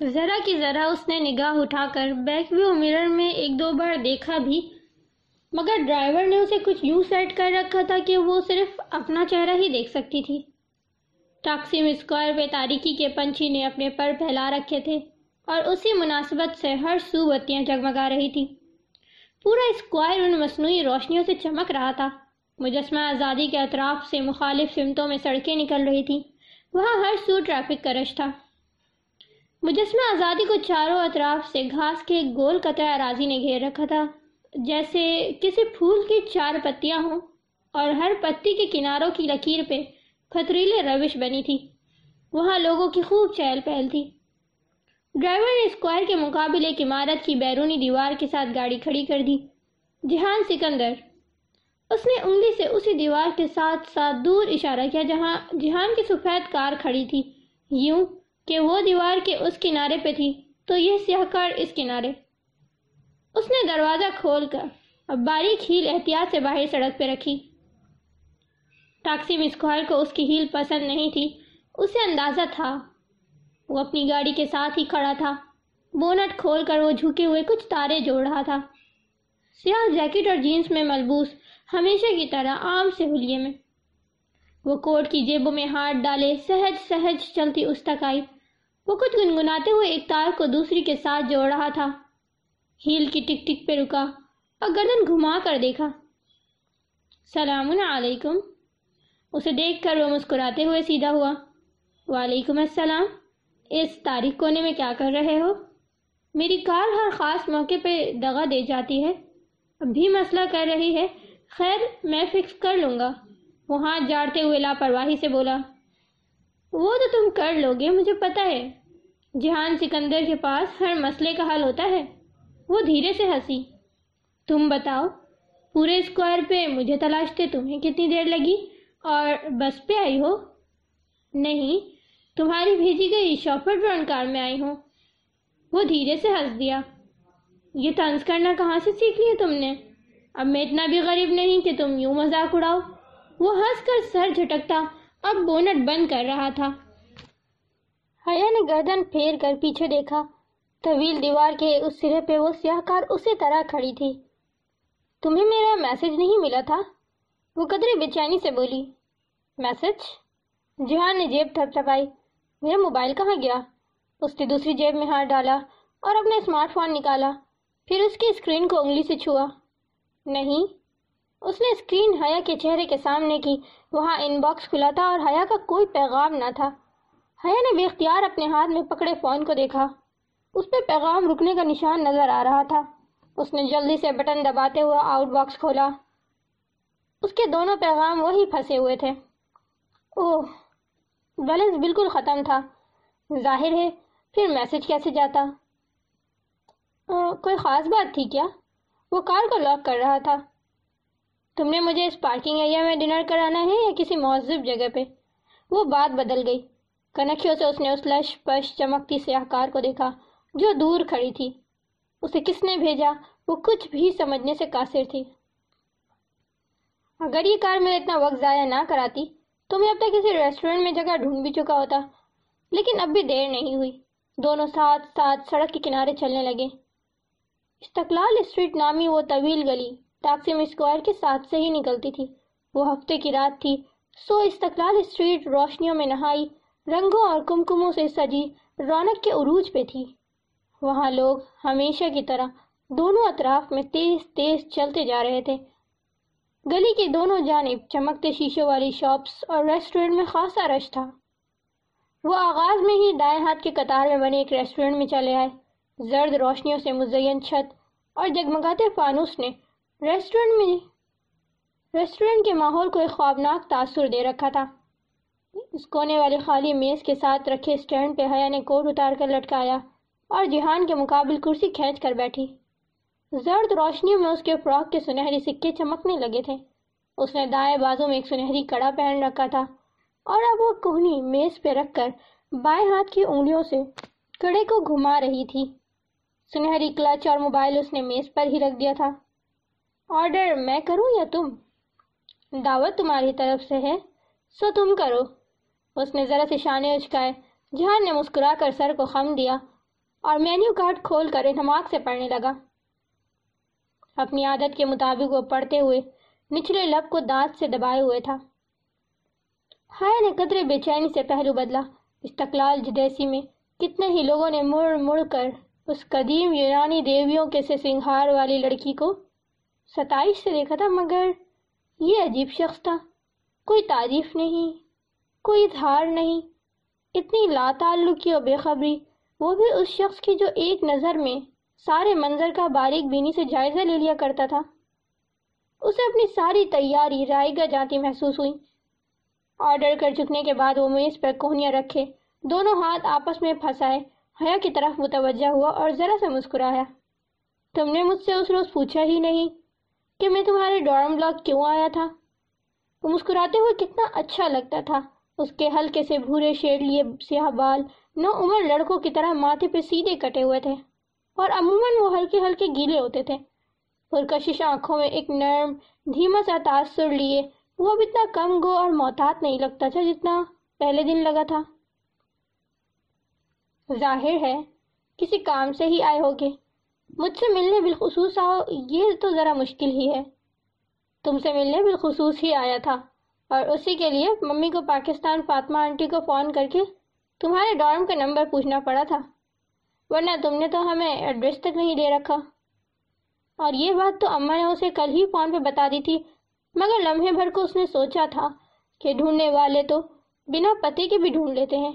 ذرا کی ذرا اس نے نگاہ اٹھا کر بیک ویو مرر میں ایک دو بار دیکھا بھی۔ مگر ڈرائیور نے اسے کچھ یوں سیٹ کر رکھا تھا کہ وہ صرف اپنا چہرہ ہی دیکھ سکتی تھی۔ ٹاکسیم اسکوائر پہ تاریکی کے پنچھی نے اپنے پر پھیلا رکھے تھے اور اسی مناسبت سے ہر سو بتیاں جگمگا رہی تھی پورا اسکوائر ان مصنوعی روشنیوں سے چمک رہا تھا۔ مجسمہ آزادی کے اطراف سے مخالف سمتوں میں سڑکیں نکل رہی تھی وہاں ہر سو ٹریفک کا رش تھا۔ مجسمہ آزادی کو چاروں اطراف سے گھاس کے گول قطع اراضی نے گھیر رکھا تھا، جیسے کسی پھول کی چار پتیاں ہوں اور ہر پتی کے کناروں کی لکیر پہ پتریلے روش بنی تھی۔ وہاں لوگوں کی خوب چہل پہل تھی۔ ڈرائیور نے اسکوائر کے مقابل ایک عمارت کی بیرونی دیوار کے ساتھ گاڑی کھڑی کر دی۔ جہان سکندر۔ اس نے انگلی سے اسی دیوار کے ساتھ ساتھ دور اشارہ کیا جہاں جہان کی سفید کار کھڑی تھی۔ یوں کہ وہ دیوار کے اس کنارے پہ تھی، تو یہ سیاہ کار اس کنارے۔ اس نے دروازہ کھول کر اب باریک ہیل احتیاط سے باہر سڑک پہ رکھی۔ ٹاکسی مسکوائر کو اس کی ہیل پسند نہیں تھی، اسے اندازہ تھا۔ وہ اپنی گاڑی کے ساتھ ہی کھڑا تھا۔ بونٹ کھول کر وہ جھکے ہوئے کچھ تارے جوڑ رہا تھا۔ سیاہ جیکٹ اور جینس میں ملبوس، ہمیشہ کی طرح عام سے ہولیے میں۔ وہ کوٹ کی جیبوں میں ہاتھ ڈالے، سہج سہج چلتی اس تک آئی۔ وہ کچھ گنگناتے ہوئے ایک تار کو دوسری کے ساتھ جوڑ رہا تھا۔ ہیل کی ٹک ٹک پہ رکا اور گردن گھما کر دیکھا۔ سلام علیکم۔ اسے دیکھ کر وہ مسکراتے ہوئے سیدھا ہوا۔ وعلیکم السلام۔ اس تاریخ کونے میں کیا کر رہے ہو؟ میری کار ہر خاص موقع پہ دغا دے جاتی ہے۔ اب بھی مسئلہ کر رہی ہے۔ خیر، میں فکس کر لوں گا۔ وہ ہاتھ جاڑتے ہوئے لاپرواہی سے بولا، وہ تو تم کر لو گے مجھے پتا ہے۔ جہان سکندر کے پاس ہر مسئلے کا حل ہوتا ہے۔ وہ دھیرے سے ہنسی، تم بتاؤ، پورے اسکوائر پہ مجھے تلاشتے تمہیں کتنی دیر لگی؟ اور بس پہ آئی ہو؟ نہیں، تمہاری بھیجی گئی شاپر ڈرون کار میں آئی ہوں۔ وہ دھیرے سے ہنس دیا، یہ طنز کرنا کہاں سے سیکھ لیا تم نے؟ اب میں اتنا بھی غریب نہیں کہ تم یوں مذاق اڑاؤ۔ وہ ہنس کر سر جھٹکتا، اب بونٹ بند کر رہا تھا۔ حیا نے گردن پھیر کر پیچھے دیکھا۔ طویل دیوار کے اس سرے پہ وہ سیاہ کار اسی طرح کھڑی تھی۔ تمہیں میرا میسج نہیں ملا تھا؟ وہ قدرے بے چینی سے بولی، میسج؟ جہان نے جیب تھپ تھپائی۔ میرا موبائل کہاں گیا؟ اس نے دوسری جیب میں ہاتھ ڈالا اور اپنا اسمارٹ فون نکالا۔ پھر اس کی اسکرین کو انگلی سے چھوا۔ نہیں اس نے اسکرین حیا کے چہرے کے سامنے کی، وہاں ان باکس کھلا تھا اور حیا کا کوئی پیغام نہ تھا۔ حیا نے بے اختیار اپنے ہاتھ میں پکڑے فون کو دیکھا۔ اس پہ پیغام رکنے کا نشان نظر آ رہا تھا۔ اس نے جلدی سے بٹن دباتے ہوا آؤٹ باکس کھولا۔ اس کے دونوں پیغام وہی پھنسے ہوئے تھے۔ اوہ، بیلنس بالکل ختم تھا۔ ظاہر ہے، پھر میسج کیسے جاتا؟ کوئی خاص بات تھی کیا؟ وہ کار کو لاک کر رہا تھا۔ تم نے مجھے اس پارکنگ ایریا میں ڈنر کرانا ہے یا کسی معذب جگہ پہ؟ وہ بات بدل گئی۔ کنکھیوں سے اس نے اس لش پش چمکتی سیاہ کار کو دیکھا جو دور کھڑی تھی۔ اسے کس نے بھیجا؟ وہ کچھ بھی سمجھنے سے قاصر تھی۔ اگر یہ کار میں اتنا وقت ضائع نہ کراتی تو میں اب تک کسی ریسٹورنٹ میں جگہ ڈھونڈ بھی چکا ہوتا۔ لیکن اب بھی دیر نہیں ہوئی۔ دونوں ساتھ ساتھ سڑک کے کنارے چلنے لگے۔ استقلال اسٹریٹ نامی وہ طویل گلی ٹاکسیم اسکوائر کے ساتھ سے ہی نکلتی تھی۔ وہ ہفتے کی رات تھی۔ سو استقلال اسٹریٹ روشنیوں میں نہائی، رنگوں اور کمکموں سے سجی رونق کے عروج پہ تھی۔ وہاں لوگ ہمیشہ کی طرح دونوں اطراف میں تیز تیز چلتے جا رہے تھے۔ گلی کی دونوں جانب چمکتے شیشوں والی شاپس اور ریسٹورنٹ میں خاصا رش تھا۔ وہ آغاز میں ہی دائیں ہاتھ کے قطار میں بنے ایک ریسٹورنٹ میں چلے آئے۔ زرد روشنیوں سے مزین چھت اور جگمگاتے فانوس نے ریسٹورنٹ میں ریسٹورنٹ کے ماحول کو ایک خوابناک تاثر دے رکھا تھا۔ اس کونے والے خالی میز کے ساتھ رکھے سٹینڈ پہ حیا نے کوٹ اتار کر لٹکایا اور جہان کے مقابل کرسی کھینچ کر بیٹھی۔ زرد روشنی میں اس کے فراک کے سنہری سکے چمکنے لگے تھے۔ اس نے دائیں بازو میں ایک سنہری کڑا پہن رکھا تھا اور اب وہ کوہنی میز پہ رکھ کر بائیں ہاتھ کی انگلیوں سے کڑے کو گھما رہی تھی۔ سنہری کلچ اور موبائل اس نے میز پر ہی رکھ دیا تھا۔ آرڈر میں کروں یا تم؟ دعوت تمہاری طرف سے ہے، سو تم کرو۔ اس نے ذرا سے شانے اچکائے، جہان نے مسکرا کر سر کو خم دیا اور مینیو کارڈ کھول کر نماز سے پڑھنے لگا۔ اپنی عادت کے مطابق وہ پڑھتے ہوئے نچلے لب کو دانت سے دبائے ہوئے تھا۔ ہایا نے قدرے بے چینی سے پہلو بدلا۔ استقلال جدیسی میں کتنے ہی لوگوں نے مڑ مڑ کر اس قدیم یونانی دیویوں کے سے سنگھار والی لڑکی کو ستائش سے دیکھا تھا، مگر یہ عجیب شخص تھا۔ کوئی تعریف نہیں، کوئی اظہار نہیں، اتنی لا تعلقی اور بے خبری۔ وہ بھی اس شخص کی جو ایک نظر میں سارے منظر کا باریک بینی سے جائزہ لے لیا کرتا تھا۔ اسے اپنی ساری تیاری رائے گا جاتی محسوس ہوئی۔ آرڈر کر چکنے کے بعد وہ میز پر کوہنیاں رکھے۔ دونوں ہاتھ آپس میں پھنسائے۔ حیا کی طرف متوجہ ہوا اور ذرا سے مسکرایا۔ تم نے مجھ سے اس روز پوچھا ہی نہیں۔ کہ میں تمہارے ڈارم بلاک کیوں آیا تھا؟ وہ مسکراتے ہوئے کتنا اچھا لگتا تھا۔ اس کے ہلکے سے بھورے شیڈ لیے سیاہ بال نو عمر لڑکوں کی طرح ماتھے پہ سیدھے کٹے ہوئے تھے اور عموماً وہ ہلکے ہلکے گیلے ہوتے تھے۔ پرکشش آنکھوں میں ایک نرم، دھیما سا تاثر لیے، وہ اب اتنا کم گو اور محتاط نہیں لگتا تھا جتنا پہلے دن لگا تھا۔ ظاہر ہے، کسی کام سے ہی آئے ہوگے۔ مجھ سے ملنے بالخصوص آؤ، یہ تو ذرا مشکل ہی ہے۔ تم سے ملنے بالخصوص ہی آیا تھا۔ اور اسی کے لیے ممی کو پاکستان فاطمہ آنٹی کو فون کر کے تمہارے ڈارم کا نمبر پوچھنا پڑا تھا۔ ورنہ تم نے تو ہمیں ایڈریس تک نہیں دے رکھا۔ اور یہ بات تو اماں نے اسے کل ہی فون پہ بتا دی تھی، مگر لمحے بھر کو اس نے سوچا تھا کہ ڈھونڈنے والے تو بنا پتے کے بھی ڈھونڈ لیتے ہیں۔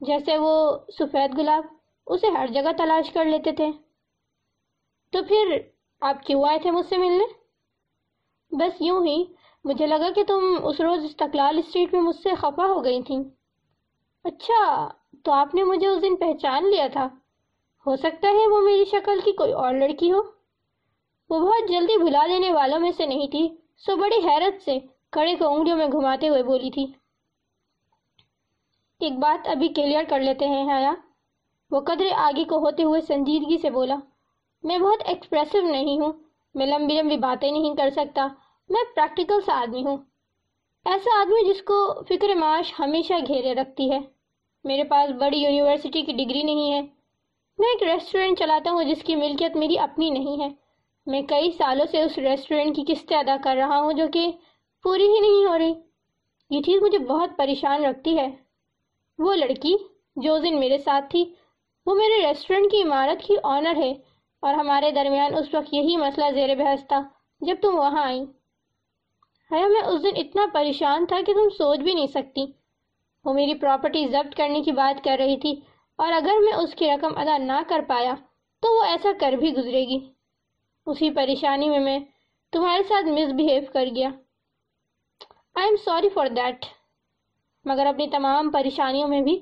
جیسے وہ سفید گلاب، اسے ہر جگہ تلاش کر لیتے تھے۔ تو پھر آپ کیوں آئے تھے مجھ سے ملنے؟ بس یوں ہی، مجھے لگا کہ تم اس روز استقلال اسٹریٹ میں مجھ سے خفا ہو گئی تھیں۔ اچھا تو آپ نے مجھے اس دن پہچان لیا تھا۔ ہو سکتا ہے وہ میری شکل کی کوئی اور لڑکی ہو؟ وہ بہت جلدی بھلا دینے والوں میں سے نہیں تھی، سو بڑی حیرت سے کڑے کو انگلیوں میں گھماتے ہوئے بولی تھی۔ ایک بات ابھی کلیئر کر لیتے ہیں، حیا۔ وہ قدرے آگے کو ہوتے ہوئے سنجیدگی سے بولا۔ میں بہت ایکسپریسو نہیں ہوں، میں لمبی لمبی باتیں نہیں کر سکتا، میں پریکٹیکل سا آدمی ہوں۔ ایسا آدمی جس کو فکر معاش ہمیشہ گھیرے رکھتی ہے۔ میرے پاس بڑی یونیورسٹی کی ڈگری نہیں ہے۔ میں ایک ریسٹورنٹ چلاتا ہوں جس کی ملکیت میری اپنی نہیں ہے۔ میں کئی سالوں سے اس ریسٹورنٹ کی قسطیں ادا کر رہا ہوں جو کہ پوری ہی نہیں ہو رہی۔ یہ چیز مجھے بہت پریشان رکھتی ہے۔ وہ لڑکی جو دن میرے ساتھ تھی، وہ میرے ریسٹورنٹ کی عمارت کی آنر ہے۔ اور ہمارے درمیان اس وقت یہی مسئلہ زیر بحث تھا، جب تم وہاں آئی ہے میں اس دن اتنا پریشان تھا کہ تم سوچ بھی نہیں سکتی۔ وہ میری پراپرٹی ضبط کرنے کی بات کر رہی تھی اور اگر میں اس کی رقم ادا نہ کر پایا تو وہ ایسا کر بھی گزرے گی۔ اسی پریشانی میں میں تمہارے ساتھ مس بہیو کر گیا۔ I am sorry for that مگر اپنی تمام پریشانیوں میں بھی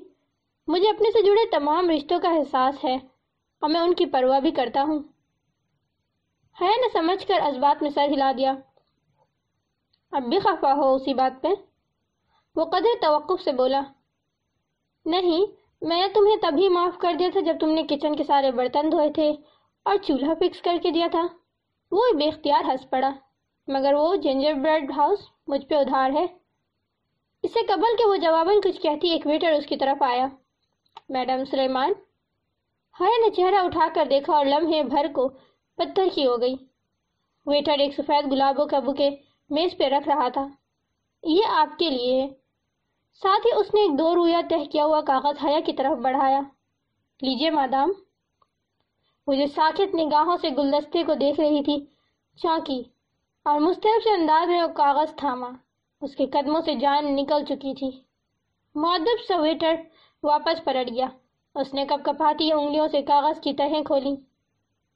مجھے اپنے سے جڑے تمام رشتوں کا احساس ہے۔ اور میں ان کی پرواہ بھی کرتا ہوں۔ ہے نہ سمجھ کر ازبات میں سر ہلا دیا۔ اب بھی خفا ہو اسی بات پہ۔ وہ قدر توقف سے بولا، نہیں، میں نے تمہیں تبھی معاف کر دیا تھا جب تم نے کچن کے سارے برتن دھوئے تھے اور چولہا فکس کر کے دیا تھا۔ وہ بے اختیار ہنس پڑا، مگر وہ جنجر بریڈ ہاؤس مجھ پہ ادھار ہے۔ اس سے قبل کہ وہ جواباً کچھ کہتی، ایک ویٹر اس کی طرف آیا۔ میڈم سلیمان ہائے نے چہرہ اٹھا کر دیکھا اور لمحے بھر کو پتھر کی ہو گئی۔ ویٹر ایک سفید گلابوں کا بکے میز پہ رکھ رہا تھا۔ یہ آپ کے لیے ہے۔ ساتھ ہی اس نے ایک دو رویا تہ کیا ہوا کاغذ حیا کی طرف بڑھایا۔ لیجیے مادام۔ مجھے ساکت نگاہوں سے گلدستے کو دیکھ رہی تھی۔ چونکی اور مستحب سے انداز میں وہ کاغذ تھاما۔ اس کے قدموں سے جان نکل چکی تھی۔ معدب سا ویٹر واپس پلٹ گیا۔ اس نے کپ کپاتی انگلیوں سے کاغذ کی تہیں کھولی۔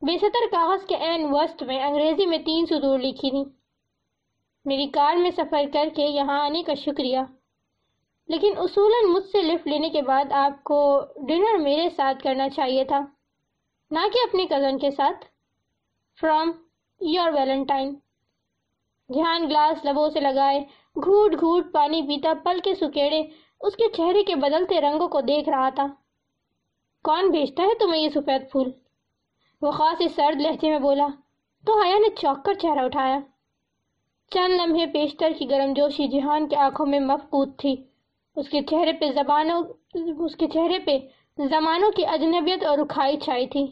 بے ستر کاغذ کے عین وسط میں انگریزی میں تین سدور لکھی تھی میری کار میں سفر کر کے یہاں آنے کا شکریہ۔ لیکن اصولاً مجھ سے لفٹ لینے کے بعد آپ کو ڈنر میرے ساتھ کرنا چاہیے تھا، نہ کہ اپنے کزن کے ساتھ۔ From your valentine. دھیان گلاس لبوں سے لگائے، گھوٹ گھوٹ پانی پیتا پل کے سکیڑے اس کے چہرے کے بدلتے رنگوں کو دیکھ رہا تھا۔ کون بھیجتا ہے تمہیں یہ سفید پھول؟ وہ خاص اس سرد لہجے میں بولا، تو حیا نے چوک کر چہرہ اٹھایا۔ چند لمحے پیشتر کی گرم جوشی جہان کے آنکھوں میں مفقود تھی۔ اس کے چہرے پہ زبانوں، اس کے چہرے پہ زمانوں کی اجنبیت اور رکھائی چھائی تھی۔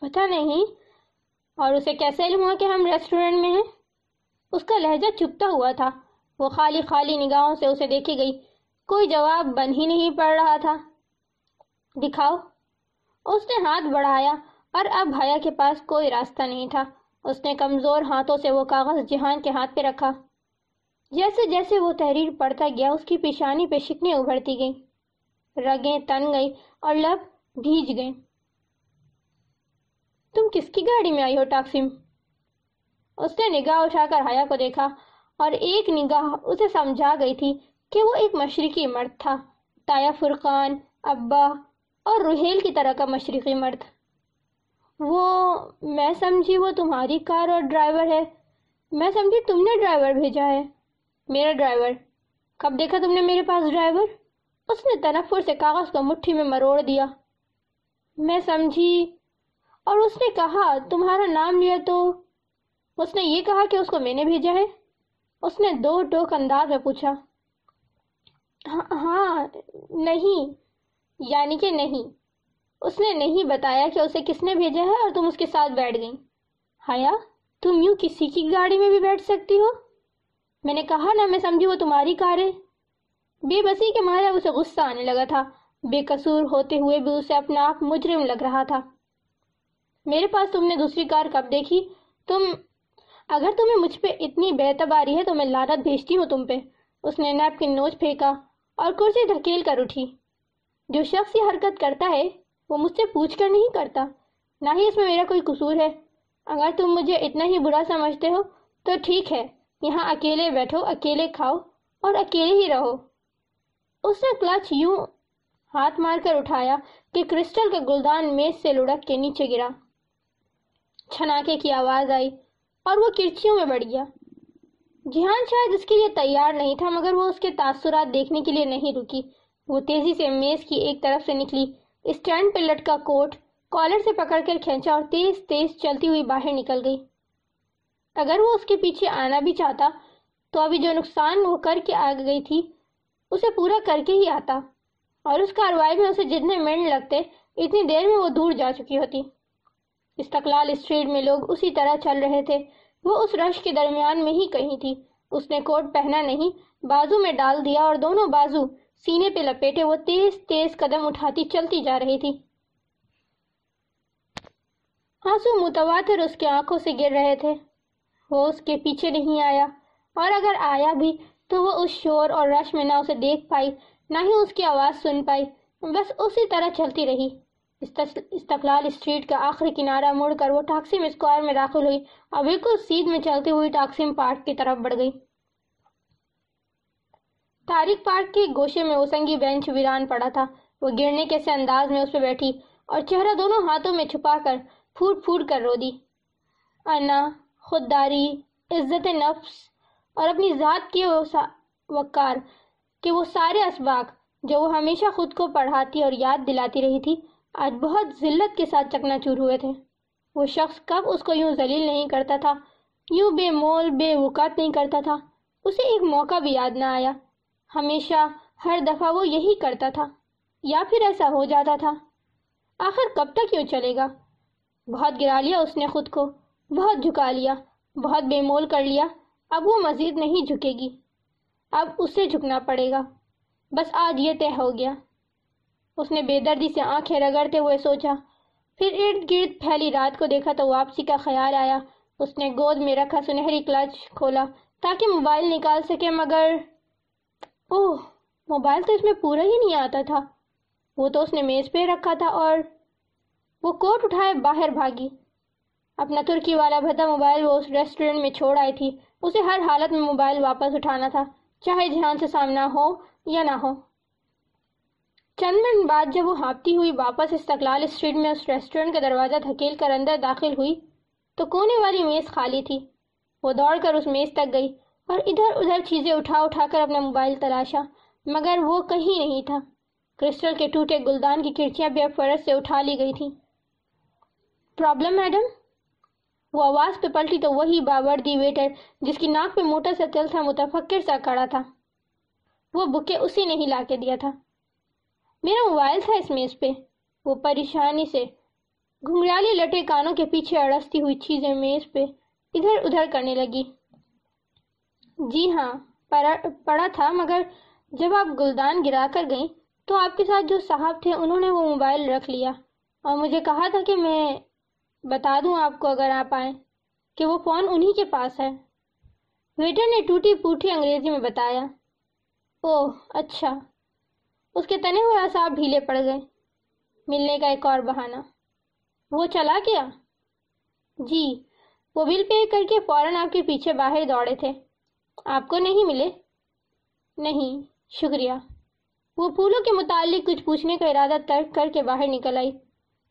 پتہ نہیں، اور اسے کیسے علم ہوا کہ ہم ریسٹورنٹ میں ہیں؟ اس کا لہجہ چپتا ہوا تھا۔ وہ خالی خالی نگاہوں سے اسے دیکھی گئی۔ کوئی جواب بن ہی نہیں پڑ رہا تھا۔ دکھاؤ۔ اس نے ہاتھ بڑھایا اور اب بھایا کے پاس کوئی راستہ نہیں تھا۔ اس نے کمزور ہاتھوں سے وہ کاغذ جہان کے ہاتھ پہ رکھا۔ جیسے جیسے وہ تحریر پڑھتا گیا، اس کی پیشانی پہ شکنیں ابھرتی گئیں۔ رگیں تن گئی اور لب بھیج گئے تم کس کی گاڑی میں آئی ہو ٹاکسم اس نے نگاہ اٹھا کر ہایا کو دیکھا اور ایک نگاہ اسے سمجھا گئی تھی کہ وہ ایک مشرقی مرد تھا، تایا فرقان، ابا اور روحیل کی طرح کا مشرقی مرد۔ وہ، میں سمجھی وہ تمہاری کار اور ڈرائیور ہے۔ میں سمجھی تم نے ڈرائیور بھیجا ہے۔ میرا ڈرائیور، کب دیکھا تم نے میرے پاس ڈرائیور؟ اس نے تنفر سے کاغذ کو مٹھی میں مروڑ دیا۔ میں سمجھی، اور اس نے کہا، تمہارا نام لیا تو؟ اس نے یہ کہا کہ اس کو میں نے بھیجا ہے۔ اس نے دو ٹوک انداز میں پوچھا۔ ہاں،, ہاں, نہیں۔ یعنی کہ نہیں۔ اس نے نہیں بتایا کہ اسے کس نے بھیجا ہے اور تم اس کے ساتھ بیٹھ گئی۔ ہایا تم یوں کسی کی گاڑی میں بھی بیٹھ سکتی ہو؟ میں نے کہا نا میں سمجھی وہ تمہاری کار ہے۔ بے بسی کے مارے اسے غصہ آنے لگا تھا۔ بے قصور ہوتے ہوئے بھی اسے اپنا آپ مجرم لگ رہا تھا۔ میرے پاس تم نے دوسری کار کب دیکھی؟ تم اگر تمہیں مجھ پہ اتنی بے اعتباری ہے تو میں لانت بھیجتی ہوں تم پہ۔ اس نے نیپکن نوچ پھینکا۔ اور کرسی دھکیل کر اٹھی۔ جو شخص یہ حرکت کرتا ہے، وہ مجھ سے پوچھ کر نہیں کرتا۔ نہ ہی اس میں میرا کوئی قصور ہے۔ اگر تم مجھے اتنا ہی برا سمجھتے ہو، تو ٹھیک ہے۔ یہاں اکیلے بیٹھو، اکیلے کھاؤ اور اکیلے ہی رہو۔ اس نے کلچ یوں ہاتھ مار کر اٹھایا کہ کرسٹل کا گلدان میز سے لڑک کے نیچے گرا۔ چھناکے کی آواز آئی اور وہ کرچیوں میں بڑھ گیا۔ جہان شاید اس کے لیے تیار نہیں تھا، مگر وہ اس کے تاثرات دیکھنے کے لیے نہیں رکی۔ وہ تیزی سے میز کی ایک طرف سے نکلی۔ اسٹینڈ پہ لٹکا کوٹ، کالر سے پکڑ کر کھینچا اور تیز تیز چلتی ہوئی باہر نکل گئی۔ اگر وہ اس کے پیچھے آنا بھی چاہتا، تو ابھی جو نقصان وہ کر کے آ گئی تھی، اسے پورا کر کے ہی آتا۔ اور اس کاروائی میں اسے جتنے منٹ لگتے، اتنی دیر میں وہ دور جا چکی ہوتی۔ استقلال اسٹریٹ میں لوگ اسی طرح چل رہے تھے۔ وہ اس رش کے درمیان میں ہی کہیں تھی۔ اس نے کوٹ پہنا نہیں، بازو میں ڈال دیا اور دونوں بازو سینے پہ لپیٹے وہ تیز تیز قدم اٹھاتی چلتی جا رہی تھی۔ آنسو متواتر اس کے آنکھوں سے گر رہے تھے۔ وہ اس کے پیچھے نہیں آیا، اور اگر آیا بھی تو وہ اس شور اور رش میں نہ اسے دیکھ پائی، نہ ہی اس کی آواز سن پائی، بس اسی طرح چلتی رہی۔ استقلال اسٹریٹ کا آخری کنارہ مڑ کر وہ ٹاکسیم اسکوائر میں داخل ہوئی اور بالکل سیدھ میں چلتی ہوئی ٹاکسیم پارک کی طرف بڑھ گئی۔ تاریخ پارک کے گوشے میں وہ سنگی بینچ ویران پڑا تھا۔ وہ گرنے کے سے انداز میں اس پہ بیٹھی اور چہرہ دونوں ہاتھوں میں چھپا کر پھوٹ پھوٹ کر رو دی انا، خودداری، عزت نفس اور اپنی ذات کے وقار کہ وہ سارے اسباق جو وہ ہمیشہ خود کو پڑھاتی اور یاد دلاتی رہی تھی۔ آج بہت ذلت کے ساتھ چکنا چور ہوئے تھے۔ وہ شخص کب اس کو یوں ذلیل نہیں کرتا تھا، یوں بے مول، بے وقات نہیں کرتا تھا۔ اسے ایک موقع بھی یاد نہ آیا۔ ہمیشہ ہر دفعہ وہ یہی کرتا تھا، یا پھر ایسا ہو جاتا تھا۔ آخر کب تک کیوں چلے گا؟ بہت گرا لیا اس نے خود کو، بہت جھکا لیا، بہت بے مول کر لیا۔ اب وہ مزید نہیں جھکے گی، اب اسے جھکنا پڑے گا۔ بس آج یہ طے ہو گیا۔ اس نے بے دردی سے آنکھیں رگڑتے ہوئے سوچا، پھر ارد گرد پھیلی رات کو دیکھا تو واپسی کا خیال آیا۔ اس نے گود میں رکھا سنہری کلچ کھولا تاکہ موبائل نکال سکے، مگر اوہ، موبائل تو اس میں پورا ہی نہیں آتا تھا۔ وہ تو اس نے میز پہ رکھا تھا اور وہ کوٹ اٹھائے باہر بھاگی۔ اپنا ترکی والا بھدا موبائل وہ اس ریسٹورنٹ میں چھوڑ آئی تھی۔ اسے ہر حالت میں موبائل واپس اٹھانا تھا، چاہے جہان سے سامنا ہو یا نہ ہو۔ چند منٹ بعد جب وہ ہاپتی ہوئی واپس استقلال اسٹریٹ میں اس ریسٹورنٹ کا دروازہ دھکیل کر اندر داخل ہوئی تو کونے والی میز خالی تھی۔ وہ دوڑ کر اس میز تک گئی اور ادھر ادھر چیزیں اٹھا اٹھا کر اپنا موبائل تلاشا، مگر وہ کہیں نہیں تھا۔ کرسٹل کے ٹوٹے گلدان کی کھڑکیاں بھی اب فرض سے اٹھا لی گئی تھی پرابلم، میڈم؟ وہ آواز پہ پلٹی تو وہی باوردی ویٹر، جس کی ناک پہ موٹا سا تل تھا، متفکر سا کڑا تھا۔ وہ بکے اسی نے ہی لا کے دیا تھا۔ میرا موبائل تھا اس میز پہ۔ وہ پریشانی سے گھنگریالی لٹے کانوں کے پیچھے اڑستی ہوئی چیزیں میز پہ ادھر ادھر کرنے لگی۔ جی ہاں پڑا تھا، مگر جب آپ گلدان گرا کر گئیں تو آپ کے ساتھ جو صاحب تھے، انہوں نے وہ موبائل رکھ لیا۔ اور مجھے کہا تھا کہ میں بتا دوں آپ کو اگر آپ آئیں کہ وہ فون انہی کے پاس ہے۔ ویٹر نے ٹوٹی پوٹی انگریزی میں بتایا۔ اوہ اچھا۔ اس کے تنے ہوئے اصاب ڈھیلے پڑ گئے۔ ملنے کا ایک اور بہانہ۔ وہ چلا گیا؟ جی وہ بل پے کر کے فوراً آپ کے پیچھے باہر دوڑے تھے۔ آپ کو نہیں ملے؟ نہیں، شکریہ۔ وہ پھولوں کے متعلق کچھ پوچھنے کا ارادہ ترک کر کے باہر نکل آئی۔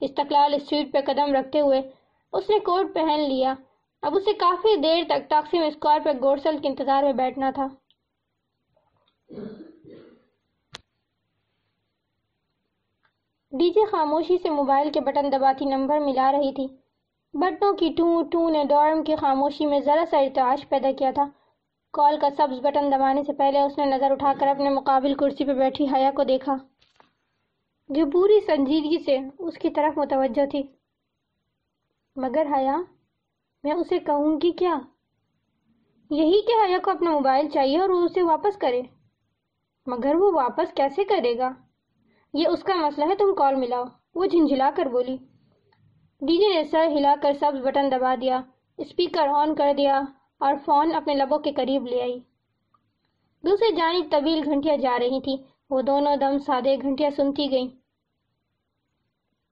استقلال اسٹریٹ پہ قدم رکھتے ہوئے اس نے کوٹ پہن لیا۔ اب اسے کافی دیر تک ٹاکسی میں اسکوار پہ گورسل کے انتظار میں بیٹھنا تھا۔ ڈی جے خاموشی سے موبائل کے بٹن دباتی نمبر ملا رہی تھی۔ بٹنوں کی ٹون ٹون نے ڈورم کی خاموشی میں ذرا سا ارتعاش پیدا کیا تھا۔ کال کا سبز بٹن دبانے سے پہلے اس نے نظر اٹھا کر اپنے مقابل کرسی پہ بیٹھی حیا کو دیکھا۔ جو پوری سنجیدگی سے اس کی طرف متوجہ تھی۔ مگر حیا، میں اسے کہوں گی کیا؟ یہی کہ حیا کو اپنا موبائل چاہیے اور وہ اسے واپس کرے۔ مگر وہ واپس کیسے کرے گا؟ یہ اس کا مسئلہ ہے، تم کال ملاؤ۔ وہ جھنجھلا کر بولی۔ ڈی جے نے سر ہلا کر سبز بٹن دبا دیا، اسپیکر آن کر دیا اور فون اپنے لبوں کے قریب لے آئی۔ دوسری جانب طویل گھنٹیاں جا رہی تھی وہ دونوں دم سادے گھنٹیاں سنتی گئیں۔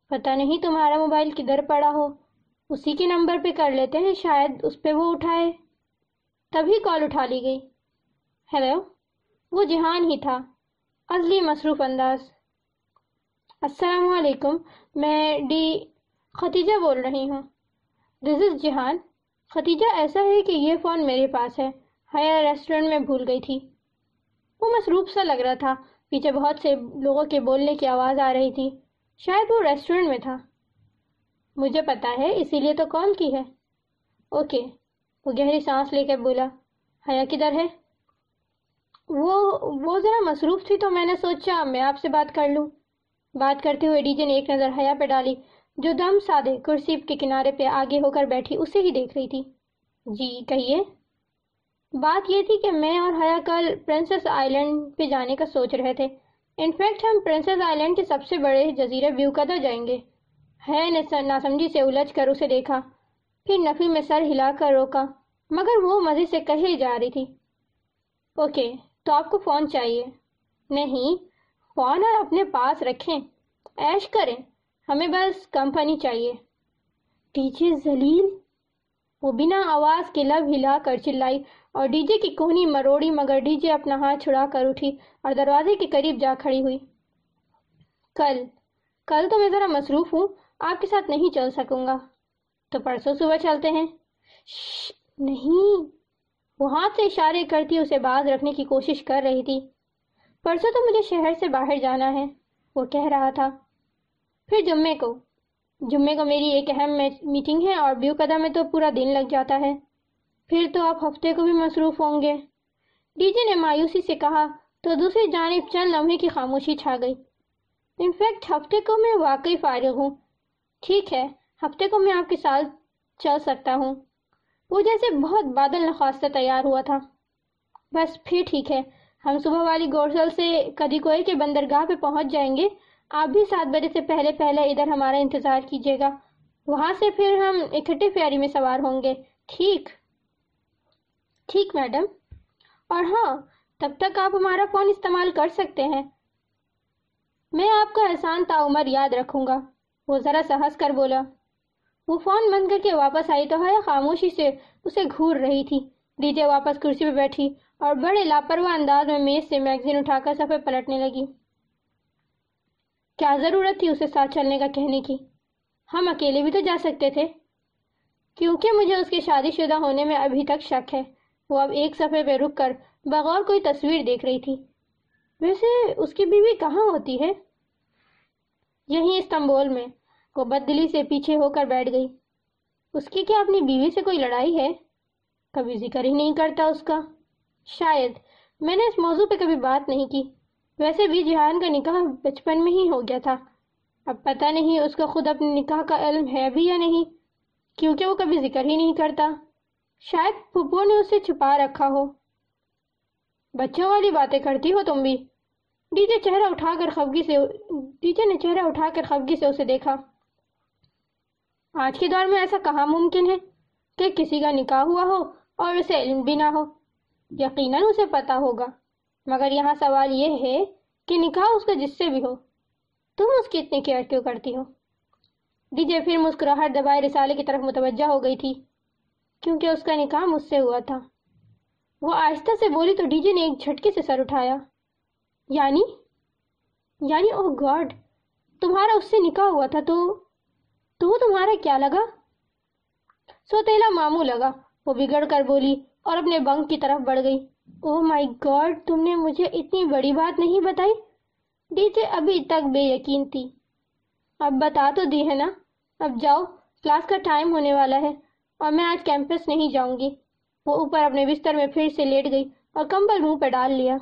پتہ نہیں تمہارا موبائل کدھر پڑا ہو۔ اسی کے نمبر پہ کر لیتے ہیں، شاید اس پہ وہ اٹھائے۔ تبھی کال اٹھا لی گئی۔ ہیلو، وہ جہان ہی تھا۔ ازلی مصروف انداز۔ السلام علیکم، میں ڈی ختیجہ بول رہی ہوں۔ دس از جہان۔ ختیجہ، ایسا ہے کہ یہ فون میرے پاس ہے۔ حیا ریسٹورنٹ میں بھول گئی تھی۔ وہ مصروف سا لگ رہا تھا۔ پیچھے بہت سے لوگوں کے بولنے کی آواز آ رہی تھی۔ شاید وہ ریسٹورنٹ میں تھا۔ مجھے پتا ہے، اسی لیے تو کال کی ہے۔ اوکے۔ وہ گہری سانس لے کے بولا حیا کدھر ہے؟ وہ وہ ذرا مصروف تھی تو میں نے سوچا، میں آپ سے بات کر لوں۔ بات کرتے ہوئے ڈی جے نے ایک نظر حیا پہ ڈالی، جو دم سادے کرسی کے کنارے پہ آگے ہو کر بیٹھی، اسے ہی دیکھ رہی تھی۔ جی کہیے۔ بات یہ تھی کہ میں اور حیا کل پرنسس آئی لینڈ پہ جانے کا سوچ رہے تھے۔ انفیکٹ ہم پرنسس آئی لینڈ کے سب سے بڑے جزیرے ویو کدہ جائیں گے۔ ہے ناسمجھی سے الجھ کر اسے دیکھا، پھر نفی میں سر ہلا کر روکا، مگر وہ مزے سے کہے جا رہی تھی۔ اوکے، تو آپ کو فون چاہیے۔ نہیں فون اپنے پاس رکھیں۔ ایش کریں۔ ہمیں بس کمپنی چاہیے۔ ڈی جے زلیل وہ بنا آواز کے لب ہلا کر چلائی اور ڈی جے کی کونی مروڑی مگر ڈی جے اپنا ہاتھ چھڑا کر اٹھی اور دروازے کے قریب جا کھڑی ہوئی۔ کل۔ کل تو میں ذرا مصروف ہوں۔ آپ کے ساتھ نہیں چل سکوں گا۔ تو پرسوں صبح چلتے ہیں۔ نہیں۔ وہ ہاتھ سے اشارے کرتی اسے باز رکھنے کی کوشش کر رہی تھی۔ پرسوں تو مجھے شہر سے باہر جانا ہے، وہ کہہ رہا تھا۔ پھر جمعے کو جمعے کو میری ایک اہم میٹنگ ہے اور بیو قدم میں تو پورا دن لگ جاتا ہے۔ پھر تو آپ ہفتے کو بھی مصروف ہوں گے۔ ڈی جے نے مایوسی سے کہا، تو دوسری جانب چند لمحے کی خاموشی چھا گئی۔ انفیکٹ ہفتے کو میں واقعی فارغ ہوں۔ ٹھیک ہے، ہفتے کو میں آپ کے ساتھ چل سکتا ہوں۔ وہ جیسے بہت بادل نخواستہ تیار ہوا تھا۔ بس پھر ٹھیک ہے۔ ہم صبح والی گورسل سے کدی کوئے کے بندرگاہ پہ پہنچ جائیں گے۔ آپ بھی سات بجے سے پہلے پہلے ادھر ہمارا انتظار کیجیے گا۔ وہاں سے پھر ہم اکٹھے فیاری میں سوار ہوں گے۔ ٹھیک۔ ٹھیک میڈم۔ اور ہاں تب تک آپ ہمارا فون استعمال کر سکتے ہیں۔ میں آپ کا احسان تا عمر یاد رکھوں گا۔ وہ ذرا سا ہنس کر بولا۔ وہ فون بند کر کے واپس آئی تو ہے، خاموشی سے اسے گھور رہی تھی۔ ڈی جے واپس کرسی پہ بیٹھی۔ اور بڑے لاپرواہ انداز میں میز سے میگزین اٹھا کر سفے پلٹنے لگی۔ کیا ضرورت تھی اسے ساتھ چلنے کا کہنے کی؟ ہم اکیلے بھی تو جا سکتے تھے۔ کیونکہ مجھے اس کے شادی شدہ ہونے میں ابھی تک شک ہے۔ وہ اب ایک صفحے پہ رک کر بغور کوئی تصویر دیکھ رہی تھی۔ ویسے اس کی بیوی کہاں ہوتی ہے؟ یہیں استنبول میں وہ بددلی سے پیچھے ہو کر بیٹھ گئی۔ اس کی کیا اپنی بیوی سے کوئی لڑائی ہے؟ کبھی ذکر ہی نہیں کرتا اس کا۔ شاید۔ میں نے اس موضوع پہ کبھی بات نہیں کی۔ ویسے بھی جہان کا نکاح بچپن میں ہی ہو گیا تھا۔ اب پتہ نہیں اس کا خود اپنے نکاح کا علم ہے بھی یا نہیں، کیونکہ وہ کبھی ذکر ہی نہیں کرتا۔ شاید پھپھو نے اسے چھپا رکھا ہو۔ بچوں والی باتیں کرتی ہو تم بھی۔ ڈی جے چہرہ اٹھا کر خفگی سے، ڈی جے نے چہرہ اٹھا کر خفگی سے اسے دیکھا۔ آج کے دور میں ایسا کہاں ممکن ہے کہ کسی کا نکاح ہوا ہو اور اسے علم بھی نہ ہو؟ یقیناً اسے پتا ہوگا۔ مگر یہاں سوال یہ ہے کہ نکاح اس کا جس سے بھی ہو، تم اس کی اتنی کیئر کیوں کرتی ہو؟ ڈی جے پھر مسکراہٹ دبائے رسالے کی طرف متوجہ ہو گئی تھی۔ کیونکہ اس کا نکاح مجھ سے ہوا تھا۔ وہ آہستہ سے بولی تو ڈی جے نے ایک جھٹکے سے سر اٹھایا۔ یعنی؟ یعنی اوہ گاڈ، تمہارا اس سے نکاح ہوا تھا تو تو تمہارا کیا لگا؟ سوتیلا مامو لگا۔ وہ بگڑ کر بولی اور اپنے بنک کی طرف بڑھ گئی۔ اوہ مائی گاڈ، تم نے مجھے اتنی بڑی بات نہیں بتائی۔ ڈی جے ابھی تک بے یقین تھی۔ اب بتا تو دی، ہے نا؟ اب جاؤ، کلاس کا ٹائم ہونے والا ہے اور میں آج کیمپس نہیں جاؤں گی۔ وہ اوپر اپنے بستر میں پھر سے لیٹ گئی اور کمبل منہ پہ ڈال لیا۔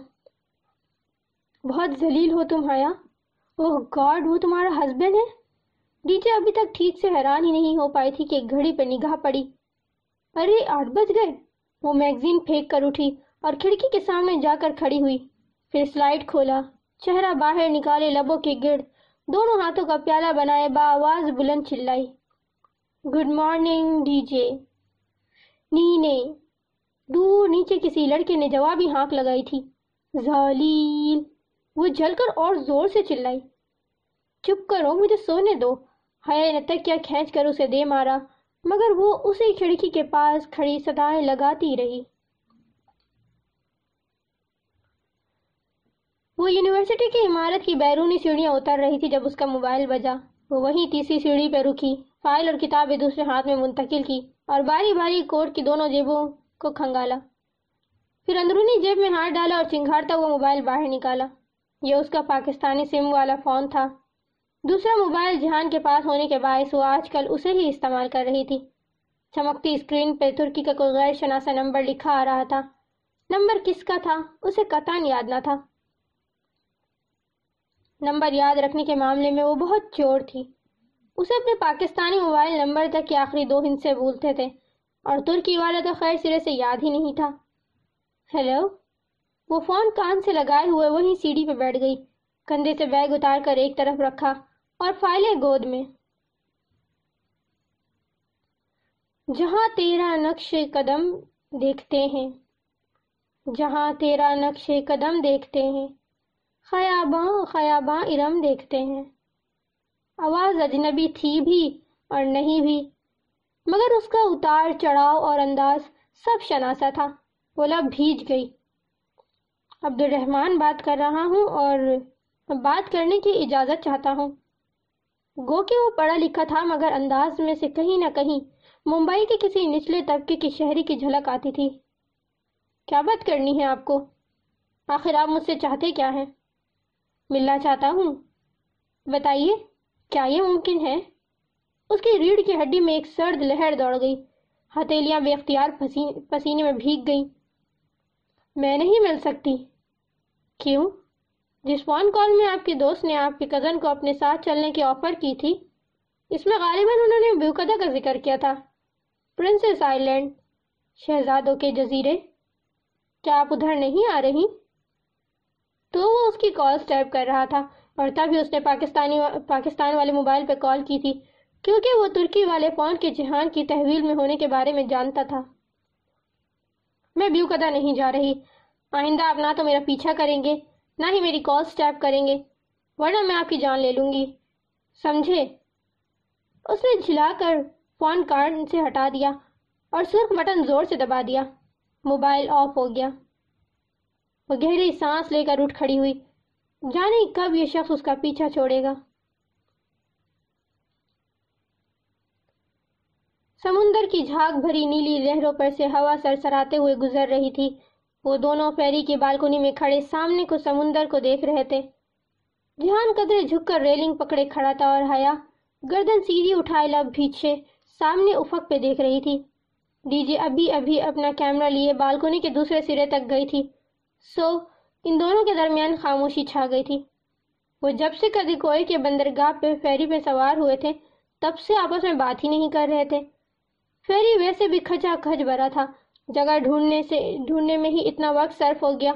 بہت ذلیل ہو تم آیا اوہ گاڈ، وہ تمہارا ہسبینڈ ہے؟ ڈی جے ابھی تک ٹھیک سے حیران ہی نہیں ہو پائی تھی کہ گھڑی پہ نگاہ پڑی۔ ارے، آٹھ بج گئے۔ وہ میگزین پھینک کر اٹھی اور کھڑکی کے سامنے جا کر کھڑی ہوئی۔ پھر سلائڈ کھولا، چہرہ باہر نکالے لبوں کے گرد، دونوں ہاتھوں کا پیالہ بنائے با آواز بلند چلائی۔ Good morning, D J. نینے۔ دور نیچے کسی لڑکے نے جوابی ہانک لگائی تھی۔ زالیل وہ جل کر اور زور سے چلائی۔ چپ کرو، مجھے سونے دو۔ حیا نے تکیا کھینچ کر اسے دے مارا۔ مگر وہ اسی کھڑکی کے پاس کھڑی صدایں لگاتی رہی۔ وہ یونیورسٹی کی عمارت کی بیرونی سیڑھیاں اتر رہی تھی جب اس کا موبائل بجا۔ وہ وہیں تیسری سیڑھی پہ رکی، فائل اور کتابیں دوسرے ہاتھ میں منتقل کی اور باری باری کوٹ کی دونوں جیبوں کو کھنگالا۔ پھر اندرونی جیب میں ہاتھ ڈالا اور چنگھاڑتا ہوا موبائل باہر نکالا۔ یہ اس کا پاکستانی سم والا فون تھا۔ دوسرا موبائل جہان کے پاس ہونے کے باعث وہ آج کل اسے ہی استعمال کر رہی تھی۔ چمکتی اسکرین پہ ترکی کا کوئی غیر شناسا نمبر لکھا آ رہا تھا۔ نمبر کس کا تھا؟ اسے قطعا یاد نہ تھا۔ نمبر یاد رکھنے کے معاملے میں وہ بہت چور تھی۔ اسے اپنے پاکستانی موبائل نمبر تک کے آخری دو ہندسے بھولتے تھے۔ اور ترکی والا تو خیر سرے سے یاد ہی نہیں تھا۔ ہیلو؟ وہ فون کان سے لگائے ہوئے وہیں سیڑھی پہ بیٹھ گئی۔ کندھے سے بیگ اتار کر ایک طرف رکھا۔ اور فائلیں گود میں۔ جہاں تیرا نقش قدم دیکھتے ہیں، جہاں تیرا نقش قدم دیکھتے ہیں، خیاباں خیاباں ارم دیکھتے ہیں۔ آواز اجنبی تھی بھی اور نہیں بھی، مگر اس کا اتار چڑھاؤ اور انداز سب شناسا تھا۔ وہ لب بھیج گئی۔ عبد الرحمن بات کر رہا ہوں اور بات کرنے کی اجازت چاہتا ہوں۔ گو کہ وہ پڑھا لکھا تھا، مگر انداز میں سے کہیں نہ کہیں ممبئی کے کسی نچلے طبقے کی شہری کی جھلک آتی تھی۔ کیا بات کرنی ہے آپ کو؟ آخر آپ مجھ سے چاہتے کیا ہیں؟ ملنا چاہتا ہوں۔ بتائیے، کیا یہ ممکن ہے؟ اس کی ریڑھ کی ہڈی میں ایک سرد لہر دوڑ گئی۔ ہتھیلیاں بے اختیار پسینے میں بھیگ گئیں۔ میں نہیں مل سکتی۔ کیوں؟ جس فون کال میں آپ کے دوست نے آپ کے کزن کو اپنے ساتھ چلنے کی آفر کی تھی، اس میں غالباً انہوں نے بیوکدہ کا ذکر کیا تھا۔ پرنسس آئی لینڈ شہزادوں کے جزیرے، کیا آپ ادھر نہیں آ رہی؟ تو وہ اس کی کال سٹیپ کر رہا تھا اور تبھی اس نے پاکستانی پاکستان والے موبائل پہ کال کی تھی، کیونکہ وہ ترکی والے فون کے جہان کی تحویل میں ہونے کے بارے میں جانتا تھا۔ میں بیوکدہ نہیں جا رہی، آئندہ آپ نہ تو میرا پیچھا کریں گے۔ نہ ہی میری کال سٹیپ کریں گے، ورنہ میں آپ کی جان لے لوں گی۔ سمجھے؟ اس نے جھلا کر فون کارڈ سے ہٹا دیا اور سرخ بٹن زور سے دبا دیا۔ موبائل آف ہو گیا۔ وہ گہری سانس لے کر اٹھ کھڑی ہوئی۔ جانے کب یہ شخص اس کا پیچھا چھوڑے گا۔ سمندر کی جھاگ بھری نیلی لہروں پر سے ہوا سر سراتے ہوئے گزر رہی تھی۔ وہ دونوں فیری کی بالکنی میں کھڑے سامنے کو سمندر کو دیکھ رہے تھے۔ جہان قدرے جھک کر ریلنگ پکڑے کھڑا تھا اور حیا گردن سیدھی اٹھائے لب پیچھے سامنے افق پہ دیکھ رہی تھی۔ ڈی جے ابھی ابھی اپنا کیمرہ لیے بالکنی کے دوسرے سرے تک گئی تھی۔ سو، ان دونوں کے درمیان خاموشی چھا گئی تھی۔ وہ جب سے کدی کوئے کے بندرگاہ پہ فیری پہ سوار ہوئے تھے، تب سے آپس میں بات ہی نہیں کر رہے تھے۔ فیری ویسے بھی کھچا کھچ بھرا تھا۔ جگہ ڈھونڈنے سے ڈھونڈنے میں ہی اتنا وقت صرف ہو گیا۔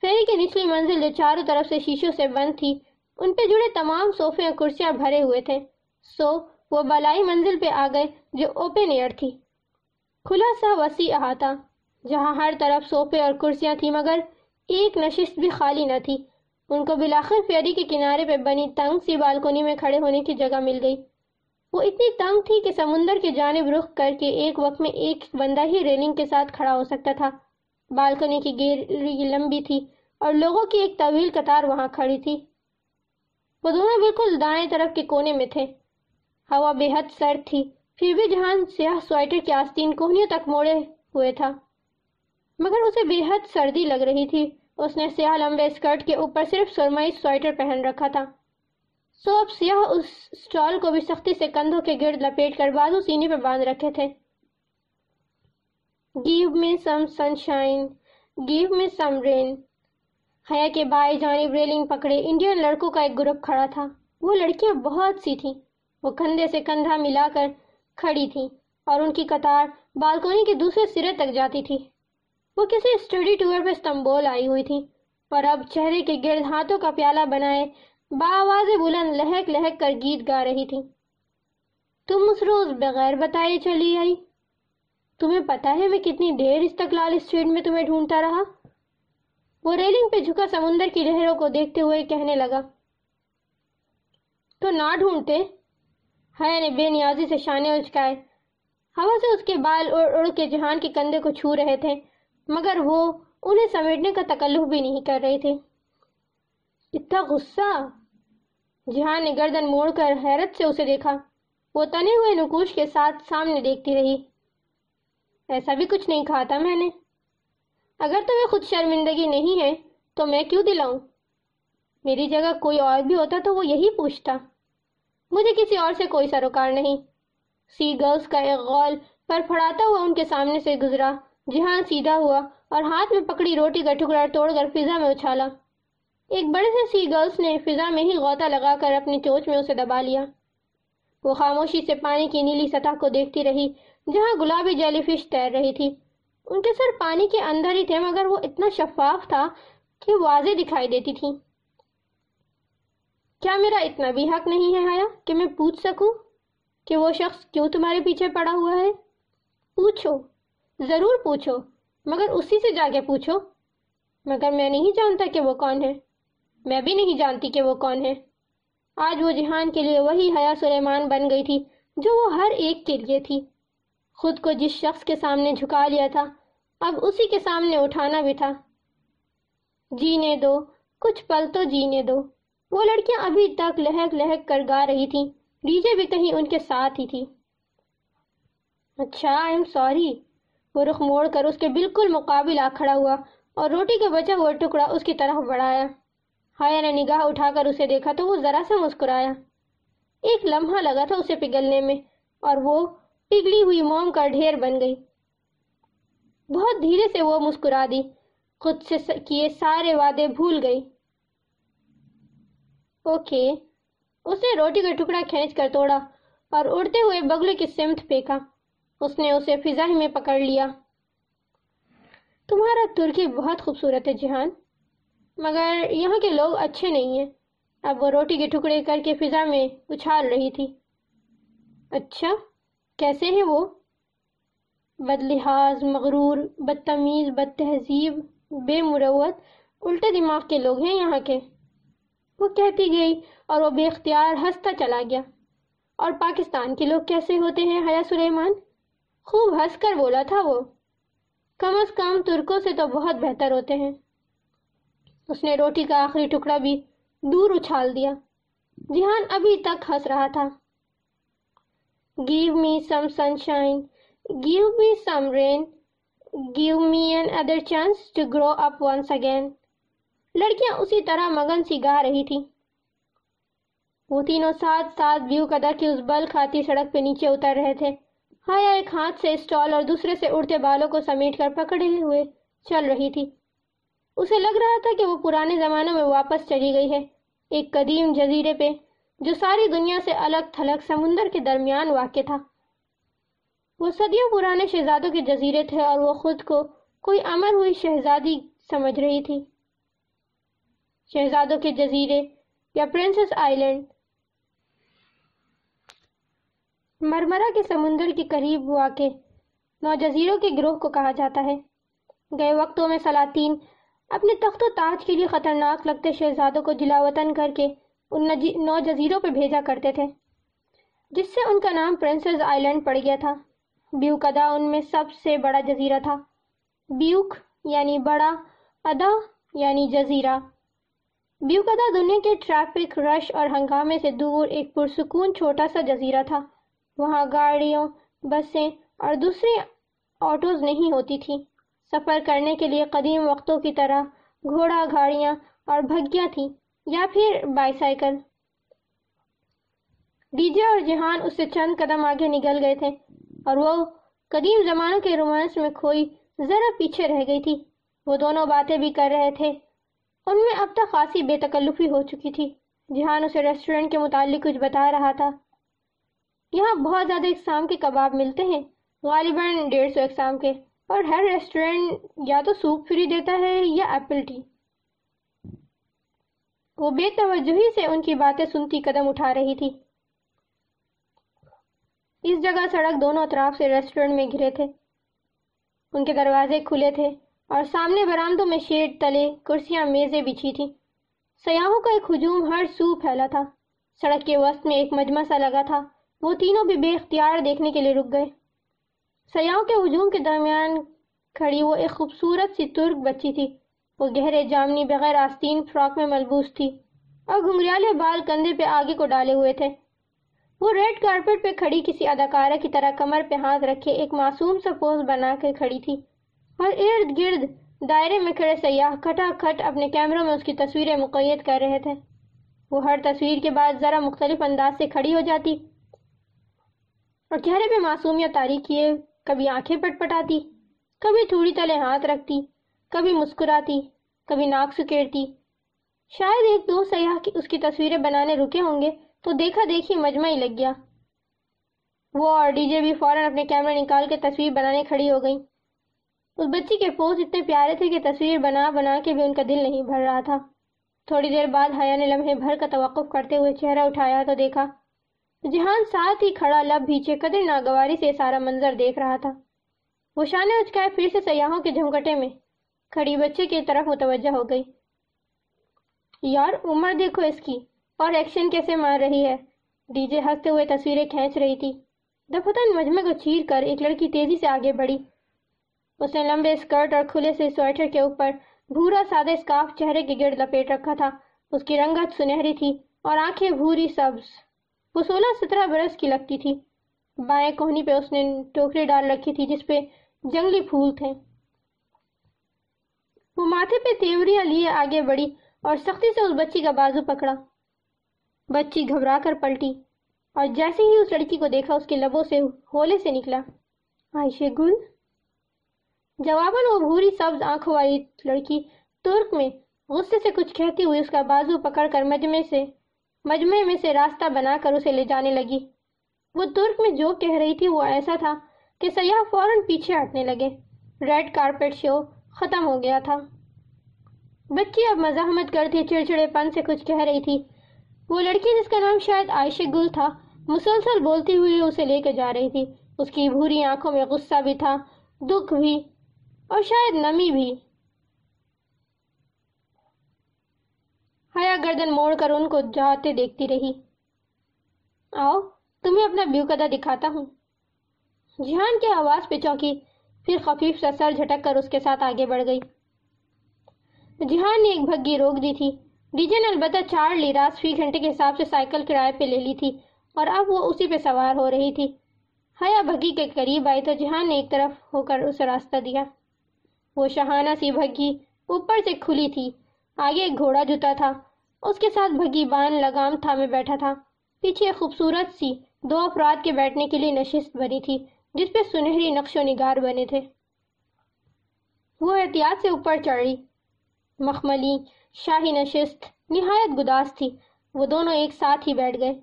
فیری کی نچلی منزل جو چاروں طرف سے شیشوں سے بند تھی، ان پہ جڑے تمام صوفے اور کرسیاں بھرے ہوئے تھے۔ سو، وہ بالائی منزل پہ آ گئے جو اوپن ایئر تھی۔ کھلا سا وسیع احاطہ، جہاں ہر طرف صوفے اور کرسیاں تھی مگر ایک نشست بھی خالی نہ تھی۔ ان کو بلاخر فیری کے کنارے پہ بنی تنگ سی بالکونی میں کھڑے ہونے کی جگہ مل گئی۔ وہ اتنی تنگ تھی کہ سمندر کے جانب رخ کر کے ایک وقت میں ایک بندہ ہی ریلنگ کے ساتھ کھڑا ہو سکتا تھا۔ بالکنی کی گیری لمبی تھی اور لوگوں کی ایک طویل قطار وہاں کھڑی تھی۔ وہ دونوں بالکل دائیں طرف کے کونے میں تھے۔ ہوا بے حد سرد تھی۔ پھر بھی جہان سیاہ سویٹر کی آستین کوہنیوں تک موڑے ہوئے تھا۔ مگر اسے بے حد سردی لگ رہی تھی۔ اس نے سیاہ لمبے اسکرٹ کے اوپر صرف سرمئی سویٹر پہن رکھا تھا۔ سو اب سیاہ اس سٹال کو بھی سختی سے کندھوں کے گرد لپیٹ کر بازو سینے پہ باندھ رکھے تھے۔ گیو میں سم سنشائن گیو میں سم رین حیا کے بھائی جانب ریلنگ پکڑے۔ انڈین لڑکوں کا ایک گروپ کھڑا تھا۔ وہ لڑکیاں بہت سی تھیں۔ وہ کندھے سے کندھا ملا کر کھڑی تھی اور ان کی قطار بالکونی کے دوسرے سرے تک جاتی تھی۔ وہ کسی اسٹڈی ٹور پہ استنبول آئی ہوئی تھی اور اب چہرے کے گرد ہاتھوں کا پیالہ بنائے باواز بلند لہک لہک کر گیت گا رہی تھی تم اس روز بغیر بتائے چلی آئی۔ تمہیں پتا ہے میں کتنی دیر استقلال اسٹریٹ میں تمہیں ڈھونڈتا رہا۔ وہ ریلنگ پہ جھکا سمندر کی لہروں کو دیکھتے ہوئے کہنے لگا۔ تو نہ ڈھونڈتے؟ حیا نے بے نیازی سے شانے اچکائے۔ ہوا سے اس کے بال اڑ اڑ کے جہان کے کندھے کو چھو رہے تھے، مگر وہ انہیں سمیٹنے کا تکلف بھی نہیں کر رہے تھے اتنا غصہ! جہان نے گردن موڑ کر حیرت سے اسے دیکھا، وہ تنے ہوئے نکوش کے ساتھ سامنے دیکھتی رہی۔ ایسا بھی کچھ نہیں کھا تھا میں نے۔ اگر تمہیں خود شرمندگی نہیں ہے، تو میں کیوں دلاؤں؟ میری جگہ کوئی اور بھی ہوتا تو وہ یہی پوچھتا۔ مجھے کسی اور سے کوئی سروکار نہیں۔ سی گرلز کا ایک غول پر پھڑاتا ہوا ان کے سامنے سے گزرا جہان سیدھا ہوا اور ہاتھ میں پکڑی روٹی کا ٹکڑا توڑ کر فضا میں اچھالا۔ ایک بڑے سے سی گرلز نے فضا میں ہی غوطہ لگا کر اپنی چوچ میں اسے دبا لیا۔ وہ خاموشی سے پانی کی نیلی سطح کو دیکھتی رہی، جہاں گلابی جیلی فش تیر رہی تھی۔ ان کے سر پانی کے اندر ہی تھے، مگر وہ اتنا شفاف تھا کہ واضح دکھائی دیتی تھی کیا میرا اتنا بھی حق نہیں ہے حیا کہ میں پوچھ سکوں کہ وہ شخص کیوں تمہارے پیچھے پڑا ہوا ہے؟ پوچھو، ضرور پوچھو، مگر اسی سے جا کے پوچھو۔ مگر میں نہیں جانتا کہ وہ کون ہے۔ میں بھی نہیں جانتی کہ وہ کون ہے آج وہ جہان کے لیے وہی حیا سلیمان بن گئی تھی جو وہ ہر ایک کے لیے تھی۔ خود کو جس شخص کے سامنے جھکا لیا تھا، اب اسی کے سامنے اٹھانا بھی تھا۔ جینے دو، کچھ پل تو جینے دو۔ وہ لڑکیاں ابھی تک لہک لہک کر گا رہی تھی ڈیجے بھی کہیں ان کے ساتھ ہی تھی۔ اچھا آئی ایم سوری وہ رخ موڑ کر اس کے بالکل مقابل آ کھڑا ہوا اور روٹی کا بچا ہوا ٹکڑا اس کی طرف بڑھایا۔ ہایا نے نگاہ اٹھا کر اسے دیکھا تو وہ ذرا سا مسکرایا۔ ایک لمحہ لگا تھا اسے پگلنے میں اور وہ پگلی ہوئی موم کا ڈھیر بن گئی۔ بہت دھیرے سے وہ مسکرا دی، خود سے کیے سارے وعدے بھول گئی۔ اوکے اس نے روٹی کا ٹکڑا کھینچ کر توڑا اور اڑتے ہوئے بگلے کی سمت پھینکا۔ اس نے اسے فضا میں پکڑ لیا۔ تمہارا ترکی بہت خوبصورت ہے جہان۔ مگر یہاں کے لوگ اچھے نہیں ہیں۔ اب وہ روٹی کے ٹکڑے کر کے فضا میں اچھال رہی تھی۔ اچھا کیسے ہیں وہ؟ بد لحاظ مغرور، بدتمیز بد تہذیب بے مروت، الٹے دماغ کے لوگ ہیں یہاں کے۔ وہ کہتی گئی اور وہ بے اختیار ہنستا چلا گیا۔ اور پاکستان کے لوگ کیسے ہوتے ہیں حیا سلیمان؟ خوب ہنس کر بولا تھا وہ۔ کم از کم ترکوں سے تو بہت بہتر ہوتے ہیں۔ اس نے روٹی کا آخری ٹکڑا بھی دور اچھال دیا۔ جہان ابھی تک ہنس رہا تھا۔ Give me some sunshine give me some rain give me another chance to grow up once again لڑکیاں اسی طرح مگن سی گا رہی تھی وہ تینوں ساتھ ساتھ بیو کدا کی اس بل کھاتی سڑک پہ نیچے اتر رہے تھے۔ ہایا ایک ہاتھ سے اسٹال اور دوسرے سے اڑتے بالوں کو سمیٹ کر پکڑے ہوئے چل رہی تھی۔ اسے لگ رہا تھا کہ وہ پرانے زمانوں میں واپس چلی گئی ہے، ایک قدیم جزیرے پہ، جو ساری دنیا سے الگ تھلگ سمندر کے درمیان واقع تھا۔ وہ صدیوں پرانے شہزادوں کے جزیرے تھے اور وہ خود کو کوئی امر ہوئی شہزادی سمجھ رہی تھی۔ شہزادوں کے جزیرے یا پرنسس آئی لینڈ مرمرہ کے سمندر کے قریب واقع نو جزیروں کے گروہ کو کہا جاتا ہے۔ گئے وقتوں میں سلاطین اپنے تخت و تاج کے لیے خطرناک لگتے شہزادوں کو جلاوطن کر کے ان نو جزیروں پہ بھیجا کرتے تھے، جس سے ان کا نام پرنسز آئی لینڈ پڑ گیا تھا۔ بیوک ادا ان میں سب سے بڑا جزیرہ تھا۔ بیوک یعنی بڑا، ادا یعنی جزیرہ۔ بیوک ادا دنیا کے ٹریفک، رش اور ہنگامے سے دور ایک پرسکون چھوٹا سا جزیرہ تھا۔ وہاں گاڑیوں، بسیں اور دوسری آٹوز نہیں ہوتی تھی سفر کرنے کے لیے قدیم وقتوں کی طرح گھوڑا، گاڑیاں اور بھگیاں تھیں یا پھر بائی سائیکل ڈیجے اور جہان اس سے چند قدم آگے نکل گئے تھے اور وہ قدیم زمانوں کے رومانس میں کھوئی ذرا پیچھے رہ گئی تھی۔ وہ دونوں باتیں بھی کر رہے تھے۔ ان میں اب تک خاصی بے تکلفی ہو چکی تھی۔ جہان اسے ریسٹورنٹ کے متعلق کچھ بتا رہا تھا۔ یہاں بہت زیادہ اقسام کے کباب ملتے ہیں، غالباً ڈیڑھ سو اقسام کے۔ اور ہر ریسٹورنٹ یا تو سوپ فری دیتا ہے یا ایپل ٹی وہ بے توجہی سے ان کی باتیں سنتی قدم اٹھا رہی تھی۔ اس جگہ سڑک دونوں اطراف سے ریسٹورنٹ میں گھرے تھے۔ ان کے دروازے کھلے تھے اور سامنے برامدوں میں شیڈ تلے، کرسیاں، میزیں بچھی تھی سیاحوں کا ایک ہجوم ہر سو پھیلا تھا۔ سڑک کے وسط میں ایک مجمع سا لگا تھا۔ وہ تینوں بھی بے اختیار دیکھنے کے لیے رک گئے۔ سیاحوں کے ہجوم کے درمیان کھڑی وہ ایک خوبصورت سی ترک بچی تھی۔ وہ گہرے جامنی بغیر آستین فراک میں ملبوس تھی اور گھنگریالے بال کندھے پہ آگے کو ڈالے ہوئے تھے۔ وہ ریڈ کارپٹ پہ کھڑی کسی اداکارہ کی طرح کمر پہ ہاتھ رکھے ایک معصوم سا پوز بنا کے کھڑی تھی اور ارد گرد دائرے میں کھڑے سیاح کھٹا کھٹ اپنے کیمروں میں اس کی تصویریں مقید کر رہے تھے۔ وہ ہر تصویر کے بعد ذرا مختلف انداز سے کھڑی ہو جاتی اور چہرے پہ معصومیت تاری کیے کبھی آنکھیں پٹ پٹاتی کبھی تھوڑی تلے ہاتھ رکھتی، کبھی مسکراتی، کبھی ناک سکیڑتی شاید ایک دو سیاح اس کی تصویریں بنانے رکے ہوں گے تو دیکھا دیکھی مجمع ہی لگ گیا۔ وہ اور ڈی جے بھی فوراً اپنے کیمرہ نکال کے تصویر بنانے کھڑی ہو گئی اس بچی کے پوز اتنے پیارے تھے کہ تصویر بنا بنا کے بھی ان کا دل نہیں بھر رہا تھا۔ تھوڑی دیر بعد حیا نے لمحے بھر کا توقف کرتے ہوئے چہرہ اٹھایا تو دیکھا جہان ساتھ ہی کھڑا لب بھیچے قدر ناگواری سے سارا منظر دیکھ رہا تھا۔ وہ شانے اچکائے پھر سے سیاحوں کے جھمکٹے میں کھڑی بچے کی طرف متوجہ ہو گئی۔ یار، عمر دیکھو اس کی، اور ایکشن کیسے مار رہی ہے۔ ڈی جے ہنستے ہوئے تصویریں کھینچ رہی تھی۔ دفتن مجمع کو چیر کر ایک لڑکی تیزی سے آگے بڑھی۔ اس نے لمبے اسکرٹ اور کھلے سے سویٹر کے اوپر بھورا سادہ اسکارف چہرے کے گرد لپیٹ رکھا تھا۔ اس کی رنگت سنہری تھی اور آنکھیں بھوری سبز۔ وہ سولہ سترہ برس کی لگتی تھی۔ بائیں کوہنی پہ اس نے ٹوکری ڈال رکھی تھی جس پہ جنگلی پھول تھے۔ وہ ماتھے پہ تیوریاں لیے آگے بڑھی اور سختی سے اس بچی کا بازو پکڑا۔ بچی گھبرا کر پلٹی اور جیسے ہی اس لڑکی کو دیکھا اس کے لبوں سے ہولے سے نکلا۔ عائشہ گل۔ جواباً وہ بھوری سبز آنکھوں والی لڑکی ترک میں غصے سے کچھ کہتی ہوئی اس کا بازو پکڑ کر مجمع سے مجمع میں سے راستہ بنا کر اسے لے جانے لگی۔ وہ ترک میں جو کہہ رہی تھی وہ ایسا تھا کہ سیاح فوراً پیچھے ہٹنے لگے۔ ریڈ کارپیٹ شو ختم ہو گیا تھا۔ بچی اب مزاحمت کرتی چڑچڑے پن سے کچھ کہہ رہی تھی۔ وہ لڑکی جس کا نام شاید عائشہ گل تھا، مسلسل بولتی ہوئی اسے لے کے جا رہی تھی۔ اس کی بھوری آنکھوں میں غصہ بھی تھا، دکھ بھی اور شاید نمی بھی۔ گردن موڑ کر ان کو جاتے دیکھتی رہی۔ آؤ، تمہیں اپنا بیو کدا دکھاتا ہوں۔ جہان کے آواز پہ چوکی پھر خفیف سا سر جھٹک کر اس کے ساتھ آگے بڑھ گئی۔ جہان نے ایک بھگی روک دی تھی۔ ڈیجے نے البتہ چار لیراس فی گھنٹے کے حساب سے سائیکل کرائے پہ لے لی تھی اور اب وہ اسی پہ سوار ہو رہی تھی۔ حیا بھگی کے قریب آئی تو جہان نے ایک طرف ہو کر اسے راستہ دیا۔ وہ شہانہ سی بھگی اوپر سے کھلی تھی۔ آگے ایک گھوڑا جوتا تھا۔ اس کے ساتھ بھگی بان لگام تھامے بیٹھا تھا۔ پیچھے ایک خوبصورت سی دو افراد کے بیٹھنے کے لیے نشست بنی تھی، جس پہ سنہری نقش و نگار بنے تھے۔ وہ احتیاط سے اوپر چڑھ مخملی شاہی نشست، نہایت گداس تھی۔ وہ دونوں ایک ساتھ ہی بیٹھ گئے۔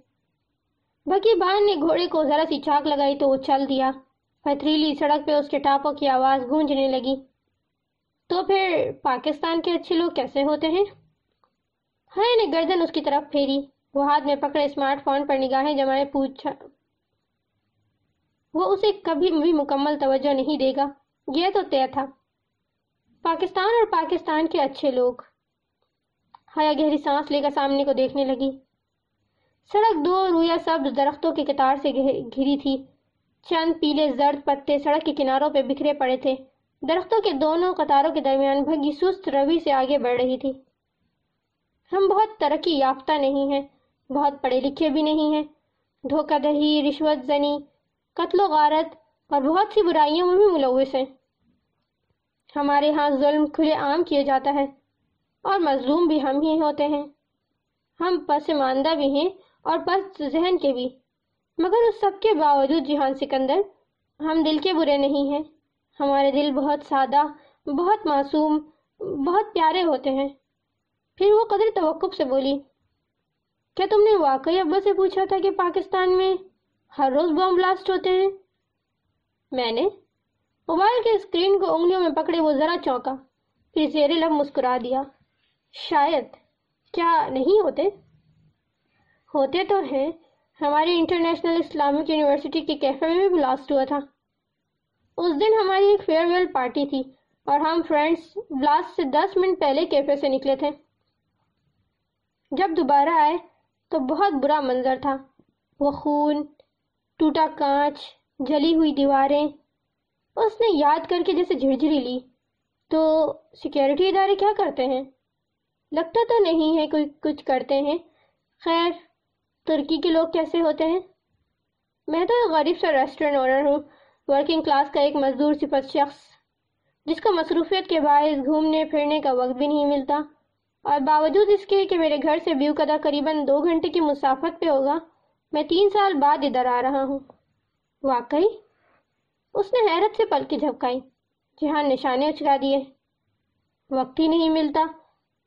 بگی بان نے گھوڑے کو ذرا سی چاک لگائی تو وہ چل دیا۔ پتھریلی سڑک پہ اس کے ٹاپوں کی آواز گونجنے لگی۔ تو پھر پاکستان کے اچھے لوگ کیسے ہوتے ہیں؟ ہائے نے گردن اس کی طرف پھیری۔ وہ ہاتھ میں پکڑے اسمارٹ فون پر نگاہیں جمائے پوچھا وہ اسے کبھی بھی مکمل توجہ نہیں دے گا۔ یہ تو طے تھا۔ پاکستان اور پاکستان کے اچھے لوگ۔ ہیا گہری سانس لے کر سامنے کو دیکھنے لگی۔ سڑک دو رویا سبز درختوں کی قطار سے گھری تھی۔ چند پیلے زرد پتے سڑک کے کناروں پہ بکھرے پڑے تھے۔ درختوں کے دونوں قطاروں کے درمیان بھگی سست روی سے آگے بڑھ رہی تھی۔ ہم بہت ترقی یافتہ نہیں ہیں، بہت پڑھے لکھے بھی نہیں ہیں۔ دھوکہ دہی، رشوت زنی، قتل و غارت اور بہت سی برائیوں میں بھی ملوث ہیں۔ ہمارے ہاں ظلم کھلے عام کیا جاتا ہے اور مظلوم بھی ہم ہی ہوتے ہیں۔ ہم پسماندہ بھی ہیں اور پس ذہن کے بھی۔ مگر اس سب کے باوجود جہان سکندر، ہم دل کے برے نہیں ہیں۔ ہمارے دل بہت سادہ، بہت معصوم، بہت پیارے ہوتے ہیں۔ پھر وہ قدر توقف سے بولی، کیا تم نے واقعی ابا سے پوچھا تھا کہ پاکستان میں ہر روز بم بلاسٹ ہوتے ہیں؟ میں نے موبائل کے اسکرین کو انگلیوں میں پکڑے، وہ ذرا چونکا، پھر زیر لب مسکرا دیا۔ شاید کیا نہیں ہوتے؟ ہوتے تو ہیں، ہماری انٹرنیشنل اسلامک یونیورسٹی کے کیفے میں بھی بلاسٹ ہوا تھا۔ اس دن ہماری ایک فیئر ویل پارٹی تھی اور ہم فرینڈز بلاسٹ سے دس منٹ پہلے کیفے سے نکلے تھے۔ جب دوبارہ آئے تو بہت برا منظر تھا۔ وہ خون، ٹوٹا کانچ، جلی ہوئی دیواریں۔ اس نے یاد کر کے جیسے جھرجھری لی۔ تو سیکیورٹی ادارے کیا کرتے ہیں؟ لگتا تو نہیں ہے کوئی کچھ کرتے ہیں۔ خیر، ترکی کے لوگ کیسے ہوتے ہیں؟ میں تو ایک غریب سا ریسٹورنٹ اونر ہوں۔ ورکنگ کلاس کا ایک مزدور صفت شخص، جس کو مصروفیت کے باعث گھومنے پھرنے کا وقت بھی نہیں ملتا۔ اور باوجود اس کے کہ میرے گھر سے بیو کدا قریباً دو گھنٹے کی مسافت پہ ہوگا، میں تین سال بعد ادھر آ رہا ہوں۔ واقعی؟ اس نے حیرت سے پل کی جھپکائی جہاں نشانے اچھلا دیے۔ وقت ہی نہیں ملتا۔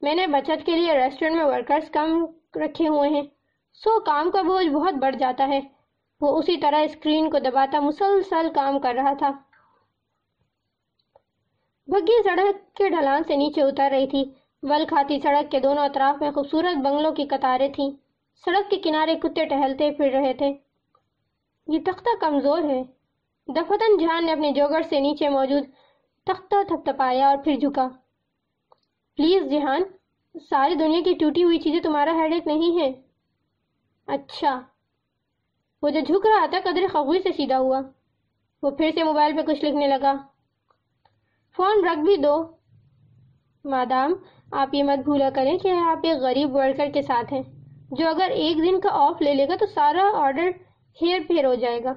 میں نے بچت کے لیے ریسٹورنٹ میں ورکرز کم رکھے ہوئے ہیں۔ سو کام کا بوجھ بہت بڑھ جاتا ہے۔ وہ اسی طرح اسکرین کو دباتا مسلسل کام کر رہا تھا۔ بھگی سڑک کے ڈھلان سے نیچے اتر رہی تھی۔ ول کھاتی سڑک کے دونوں اطراف میں خوبصورت بنگلوں کی قطاریں تھیں۔ سڑک کے کنارے کتے ٹہلتے پھر رہے تھے۔ یہ تختہ کمزور ہے۔ دفتن جہان نے اپنے جوگر سے نیچے موجود تختہ تھپ تپایا اور پھر جھکا۔ پلیز جہان، ساری دنیا کی ٹوٹی ہوئی چیزیں تمہارا ہیڈ ایک نہیں ہے۔ اچھا۔ وہ جو جھک رہا تھا قدر خغوی سے سیدھا ہوا۔ وہ پھر سے موبائل پہ کچھ لکھنے لگا۔ فون رکھ بھی دو۔ مادام آپ یہ مت بھولا کریں کہ آپ ایک غریب ورکر کے ساتھ ہیں۔ جو اگر ایک دن کا آف لے لے گا تو سارا آرڈر ہیر پھیر ہو جائے گا۔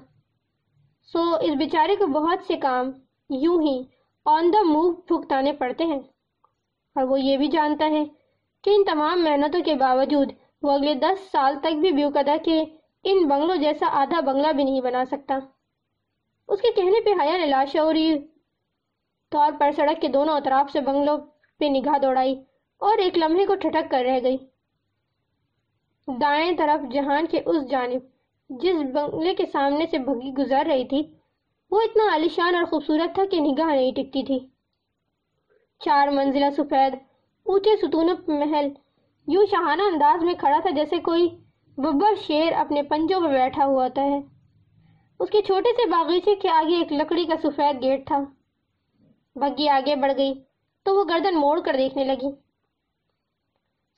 سو so, اس بیچارے کو بہت سے کام یوں ہی آن دا موو بھگتانے پڑتے ہیں۔ اور وہ یہ بھی جانتا ہے کہ ان تمام محنتوں کے باوجود وہ اگلے دس سال تک بھی بیوکدا کے ان بنگلوں جیسا آدھا بنگلہ بھی نہیں بنا سکتا۔ اس کے کہنے پہ حیا نے لاشعوری طور پر سڑک کے دونوں اطراف سے بنگلوں پہ نگاہ دوڑائی اور ایک لمحے کو ٹھٹک کر رہ گئی۔ دائیں طرف جہان کے اس جانب، جس بنگلے کے سامنے سے بھگی گزر رہی تھی، وہ اتنا عالیشان اور خوبصورت تھا کہ نگاہ نہیں ٹکتی تھی۔ چار منزلہ سفید، اونچے ستون محل، یوں شہانہ انداز میں کھڑا تھا جیسے کوئی ببر شیر اپنے پنجوں میں بیٹھا ہوا ہوتا ہے۔ اس کے چھوٹے سے باغیچے کے آگے ایک لکڑی کا سفید گیٹ تھا۔ بگی آگے بڑھ گئی تو وہ گردن موڑ کر دیکھنے لگی۔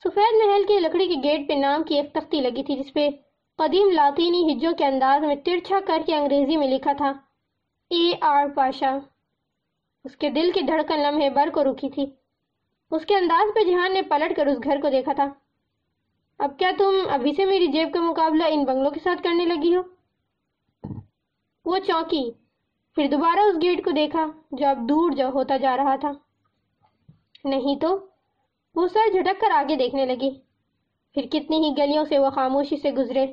سفید محل کے لکڑی کے گیٹ پہ نام کی ایک تختی لگی تھی جس پہ قدیم لاطینی ہجوں کے انداز میں ترچھا کر کے انگریزی میں لکھا تھا۔ اے آر پاشا۔ اس کے دل کی دھڑکن لمحے بر کو رکی تھی۔ اس کے انداز پہ جہان نے پلٹ کر اس گھر کو دیکھا تھا۔ اب کیا تم ابھی سے میری جیب کا مقابلہ ان بنگلوں کے ساتھ کرنے لگی ہو؟ وہ چونکی، پھر دوبارہ اس گیٹ کو دیکھا جو اب دور جو ہوتا جا رہا تھا۔ نہیں تو، وہ سر جھٹک کر آگے دیکھنے لگی۔ پھر کتنی ہی گلیوں سے وہ خاموشی سے گزرے۔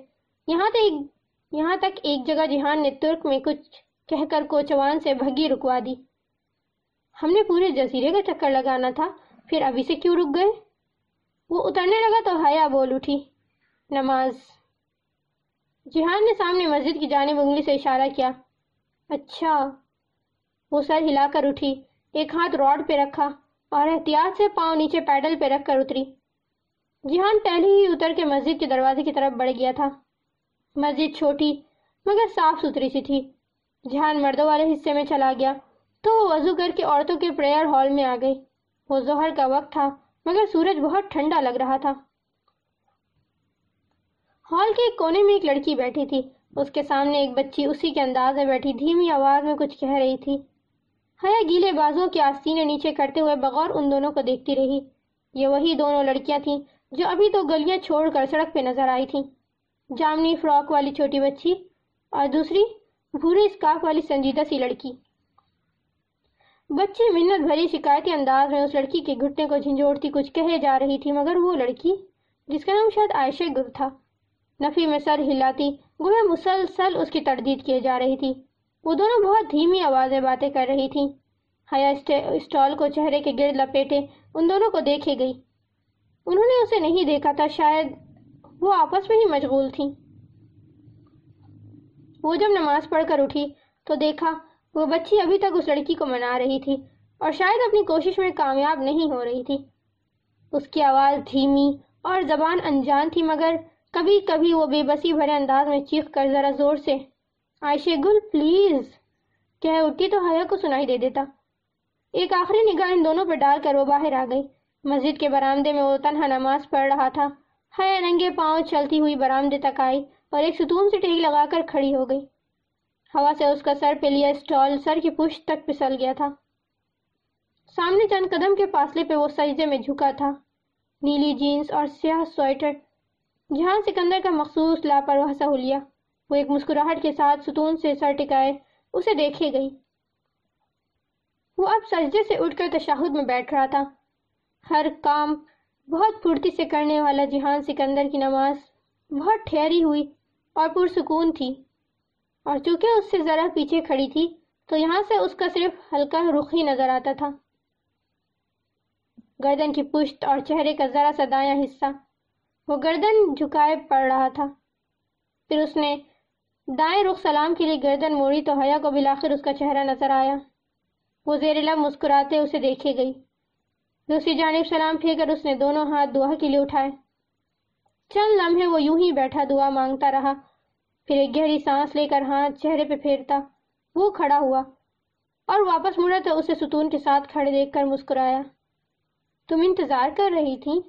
یہاں تک یہاں تک ایک جگہ جہان نے ترک میں کچھ کہہ کر کوچوان سے بھگی رکوا دی۔ ہم نے پورے جزیرے کا چکر لگانا تھا، پھر ابھی سے کیوں رک گئے؟ وہ اترنے لگا تو حیا بول اٹھی۔ نماز۔ جہان نے سامنے مسجد کی جانب انگلی سے اشارہ کیا۔ اچھا۔ وہ سر ہلا کر اٹھی۔ ایک ہاتھ روڈ پہ رکھا اور احتیاط سے پاؤں نیچے پیڈل پہ رکھ کر اتری۔ جہان پہلے ہی اتر کے مسجد کے دروازے کی طرف بڑھ گیا تھا۔ مسجد چھوٹی مگر صاف ستھری سی تھی۔ جہان مردوں والے حصے میں چلا گیا تو وہ وضو کر کے عورتوں کے پریئر ہال میں آ گئی وہ ظہر کا وقت تھا۔ مگر سورج بہت ٹھنڈا لگ رہا تھا۔ ہال کے ایک کونے میں ایک لڑکی بیٹھی تھی۔ اس کے سامنے ایک بچی اسی کے انداز میں بیٹھی۔ دھیمی آواز میں کچھ کہہ رہی تھی۔ حیا گیلے بازوں کی آستینیں نیچے کرتے ہوئے بغور ان دونوں کو دیکھتی رہی۔ یہ وہی دونوں لڑکیاں تھیں جو ابھی تو گلیاں چھوڑ کر سڑک پہ نظر آئی تھیں۔ جامنی فراک والی چھوٹی بچی اور دوسری بھورے اسکارف والی سنجیدہ سی لڑکی۔ بچی منت بھری شکایتی انداز میں اس لڑکی کے گھٹنے کو جھنجھوڑتی کچھ کہے جا رہی تھی، مگر وہ لڑکی، جس کا نام شاید عائشہ گل تھا، نفی میں سر ہلاتی گویا مسلسل اس کی تردید کیے جا رہی تھی۔ وہ دونوں بہت دھیمی آوازیں باتیں کر رہی تھیں۔ حیا اسٹال کو چہرے کے گرد لپیٹے ان دونوں کو دیکھے گئی۔ انہوں نے اسے نہیں دیکھا تھا، شاید وہ آپس میں ہی مشغول تھی وہ جب نماز پڑھ کر اٹھی تو دیکھا وہ بچی ابھی تک اس لڑکی کو منا رہی تھی اور شاید اپنی کوشش میں کامیاب نہیں ہو رہی تھی۔ اس کی آواز دھیمی اور زبان انجان تھی، مگر کبھی کبھی وہ بے بسی بھرے انداز میں چیخ کر ذرا زور سے، عائشہ گل، پلیز! کہہ اٹھتی تو حیا کو سنائی دے دیتا۔ ایک آخری نگاہ ان دونوں پر ڈال کر وہ باہر آ گئی۔ مسجد کے برامدے میں وہ تنہا نماز پڑھ رہا تھا۔ حیا ننگے پاؤں چلتی ہوئی برامدے تک آئی اور ایک ستون سے ٹیک لگا کر کھڑی ہو گئی۔ ہوا سے اس کا سر پہ لیا اسٹال، سر کی پشت تک پسل گیا تھا۔ سامنے چند قدم کے فاصلے پہ وہ سجدے میں جھکا تھا۔ نیلی جینز اور سیاہ سویٹر۔ جہاں سکندر کا مخصوص لاپرواہ سہولیا وہ ایک مسکراہٹ کے ساتھ ستون سے سر ٹکائے اسے دیکھے گئی۔ وہ اب سجدے سے اٹھ کر تشاہد میں بیٹھ رہا تھا۔ ہر کام بہت پھرتی سے کرنے والا جہان سکندر کی نماز بہت ٹھہری ہوئی اور پرسکون تھی۔ اور چونکہ اس سے ذرا پیچھے کھڑی تھی، تو یہاں سے اس کا صرف ہلکا رخ ہی نظر آتا تھا۔ گردن کی پشت اور چہرے کا ذرا سا دایاں حصہ۔ وہ گردن جھکائے پڑ رہا تھا۔ پھر اس نے دائیں رخ سلام کے لیے گردن موڑی تو حیا کو بلاخر اس کا چہرہ نظر آیا۔ وہ زیر لب مسکراتے اسے دیکھے گئی۔ دوسری جانب سلام پھیر کر اس نے دونوں ہاتھ دعا کے لیے اٹھائے۔ چند لمحے وہ یوں ہی بیٹھا دعا مانگتا رہا۔ پھر ایک گہری سانس لے کر ہاتھ چہرے پہ پھیرتا، وہ کھڑا ہوا اور واپس مڑا تو اسے ستون کے ساتھ کھڑے دیکھ کر مسکرایا۔ تم انتظار کر رہی تھی؟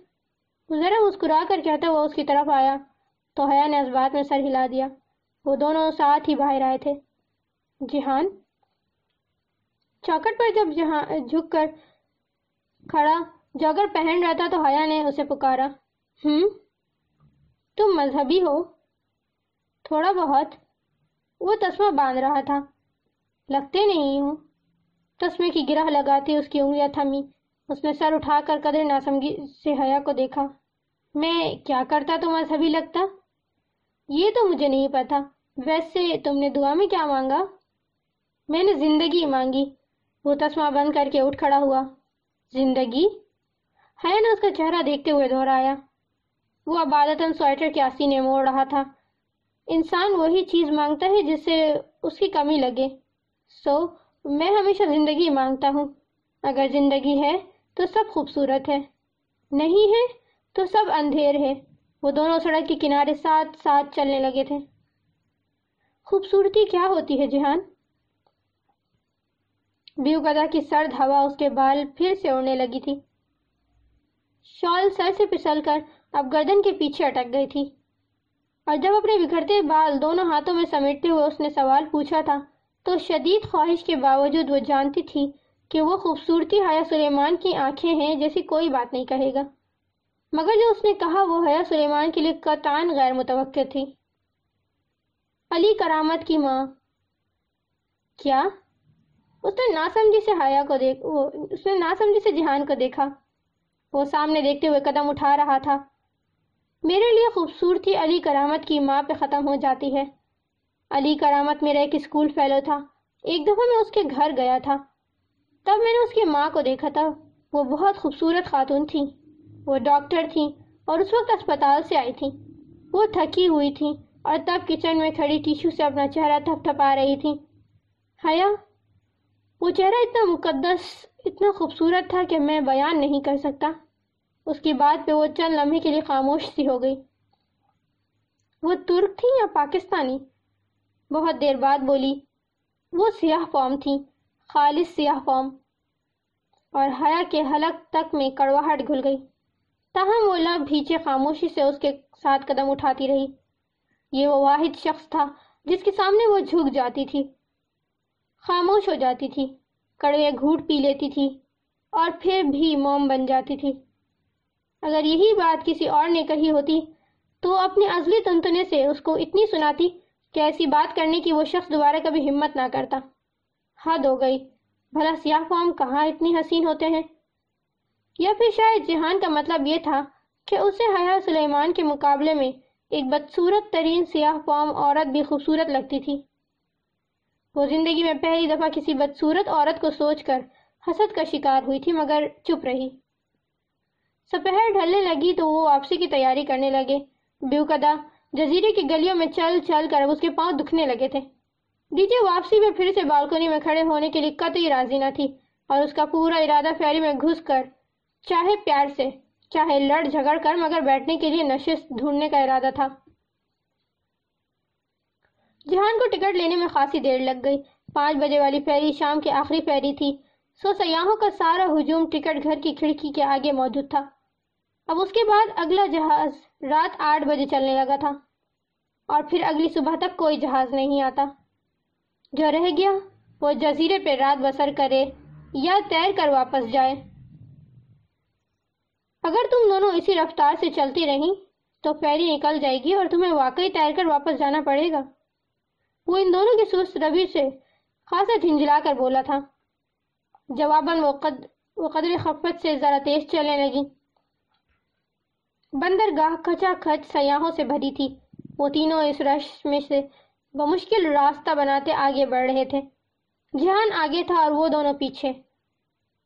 ذرا مسکرا کر کہتا ہوا اس کی طرف آیا۔ تو حیا نے اس بات میں سر ہلا دیا۔ وہ دونوں ساتھ ہی باہر آئے تھے۔ جہان؟ چوکٹ پر جب جہاں جھک کر کھڑا، جاگر پہن رہا تھا تو حیا نے اسے پکارا۔ ہم؟ تم مذہبی ہو؟ تھوڑا بہت۔ وہ تسمہ باندھ رہا تھا۔ لگتے نہیں ہوں۔ تسمے کی گرہ لگاتی اس کی انگلیاں تھمی۔ اس نے سر اٹھا کر قدر ناسمگی سے حیا کو دیکھا۔ میں کیا کرتا تو مذہبی لگتا؟ یہ تو مجھے نہیں پتا۔ ویسے تم نے دعا میں کیا مانگا؟ میں نے زندگی مانگی۔ وہ تسمہ بند کر کے اٹھ کھڑا ہوا۔ زندگی؟ حیا نے اس کا چہرہ دیکھتے ہوئے دہرایا۔ وہ عبادتاً سویٹر کے آسینے موڑ رہا تھا۔ انسان وہی چیز مانگتا ہے جس سے اس کی کمی لگے۔ سو میں ہمیشہ زندگی مانگتا ہوں۔ اگر زندگی ہے تو سب خوبصورت ہے۔ نہیں ہے تو سب اندھیر ہے۔ وہ دونوں سڑک کے کنارے ساتھ ساتھ چلنے لگے تھے۔ خوبصورتی کیا ہوتی ہے جہان؟ بیو گدا کی سرد ہوا اس کے بال پھر سے اڑنے لگی تھی۔ شال سر سے پسل کر اب گردن کے پیچھے اٹک گئی تھی۔ اور جب اپنے بکھرتے بال دونوں ہاتھوں میں سمیٹتے ہوئے اس نے سوال پوچھا تھا، تو شدید خواہش کے باوجود وہ جانتی تھی کہ وہ خوبصورتی حیا سلیمان کی آنکھیں ہیں جیسی کوئی بات نہیں کہے گا۔ مگر جو اس نے کہا، وہ حیا سلیمان کے لیے قطعان غیر متوقع تھی۔ علی کرامت کی ماں۔ کیا؟ اس نے ناسمجھی سے حیا کو دیکھ اس نے ناسمجھی سے جہان کو دیکھا۔ وہ سامنے دیکھتے ہوئے قدم اٹھا رہا تھا۔ میرے لیے خوبصورتی علی کرامت کی ماں پہ ختم ہو جاتی ہے۔ علی کرامت میرا ایک اسکول فیلو تھا۔ ایک دفعہ میں اس کے گھر گیا تھا۔ تب میں نے اس کی ماں کو دیکھا تھا۔ وہ بہت خوبصورت خاتون تھی۔ وہ ڈاکٹر تھی اور اس وقت اسپتال سے آئی تھی۔ وہ تھکی ہوئی تھی اور تب کچن میں کھڑی ٹیشو سے اپنا چہرہ تھپ تھپا رہی تھی۔ حیا، وہ چہرہ اتنا مقدس، اتنا خوبصورت تھا کہ میں بیان نہیں کر سکتا۔ اس کی بات پہ وہ چند لمحے کے لیے خاموش سی ہو گئی۔ وہ ترک تھی یا پاکستانی؟ بہت دیر بعد بولی، وہ سیاہ فارم تھی، خالص سیاہ فارم اور حیا کے حلق تک میں کڑواہٹ گھل گئی۔ تاہم وہ لب بھیچے خاموشی سے اس کے ساتھ قدم اٹھاتی رہی۔ یہ وہ واحد شخص تھا جس کے سامنے وہ جھک جاتی تھی، خاموش ہو جاتی تھی، کڑوے گھوٹ پی لیتی تھی اور پھر بھی موم بن جاتی تھی۔ اگر یہی بات کسی اور نے کہی ہوتی، تو اپنے ازلی تنتنے سے اس کو اتنی سناتی کہ ایسی بات کرنے کی وہ شخص دوبارہ کبھی ہمت نہ کرتا۔ حد ہو گئی۔ بھلا سیاہ فام کہاں اتنی حسین ہوتے ہیں؟ یا پھر شاید جہان کا مطلب یہ تھا کہ اسے حیا سلیمان کے مقابلے میں ایک بدصورت ترین سیاہ فام عورت بھی خوبصورت لگتی تھی۔ وہ زندگی میں پہلی دفعہ کسی بدصورت عورت کو سوچ کر حسد کا شکار ہوئی تھی، مگر چپ رہی۔ سپہر ڈھلنے لگی تو وہ واپسی کی تیاری کرنے لگے۔ بیوکدہ جزیرے کی گلیوں میں چل چل کر اس کے پاؤں دکھنے لگے تھے۔ ڈی جے واپسی میں پھر سے بالکنی میں کھڑے ہونے کے لیے قطعی راضی نہ تھی اور اس کا پورا ارادہ فیری میں گھس کر، چاہے پیار سے، چاہے لڑ جھگڑ کر، مگر بیٹھنے کے لیے نشست ڈھونڈنے کا ارادہ تھا۔ جہان کو ٹکٹ لینے میں خاصی دیر لگ گئی۔ پانچ بجے والی فیری شام کی آخری فیری تھی۔ سو سیاحوں کا سارا ہجوم ٹکٹ گھر کی کھڑکی کے آگے موجود تھا۔ اب اس کے بعد اگلا جہاز رات آٹھ بجے چلنے لگا تھا اور پھر اگلی صبح تک کوئی جہاز نہیں آتا۔ جو رہ گیا وہ جزیرے پہ رات بسر کرے یا تیر کر واپس جائے۔ اگر تم دونوں اسی رفتار سے چلتی رہی تو فیری نکل جائے گی اور تمہیں واقعی تیر کر واپس جانا پڑے گا۔ وہ ان دونوں کی سست روی سے خاصا جھنجلا کر بولا تھا۔ جواباً وہ, قد... وہ قدر خفت سے ذرا تیز چلنے لگی۔ بندرگاہ کھچا کھچ سیاحوں سے بھری تھی۔ وہ تینوں اس رش میں سے بمشکل راستہ بناتے آگے بڑھ رہے تھے۔ جہان آگے تھا اور وہ دونوں پیچھے۔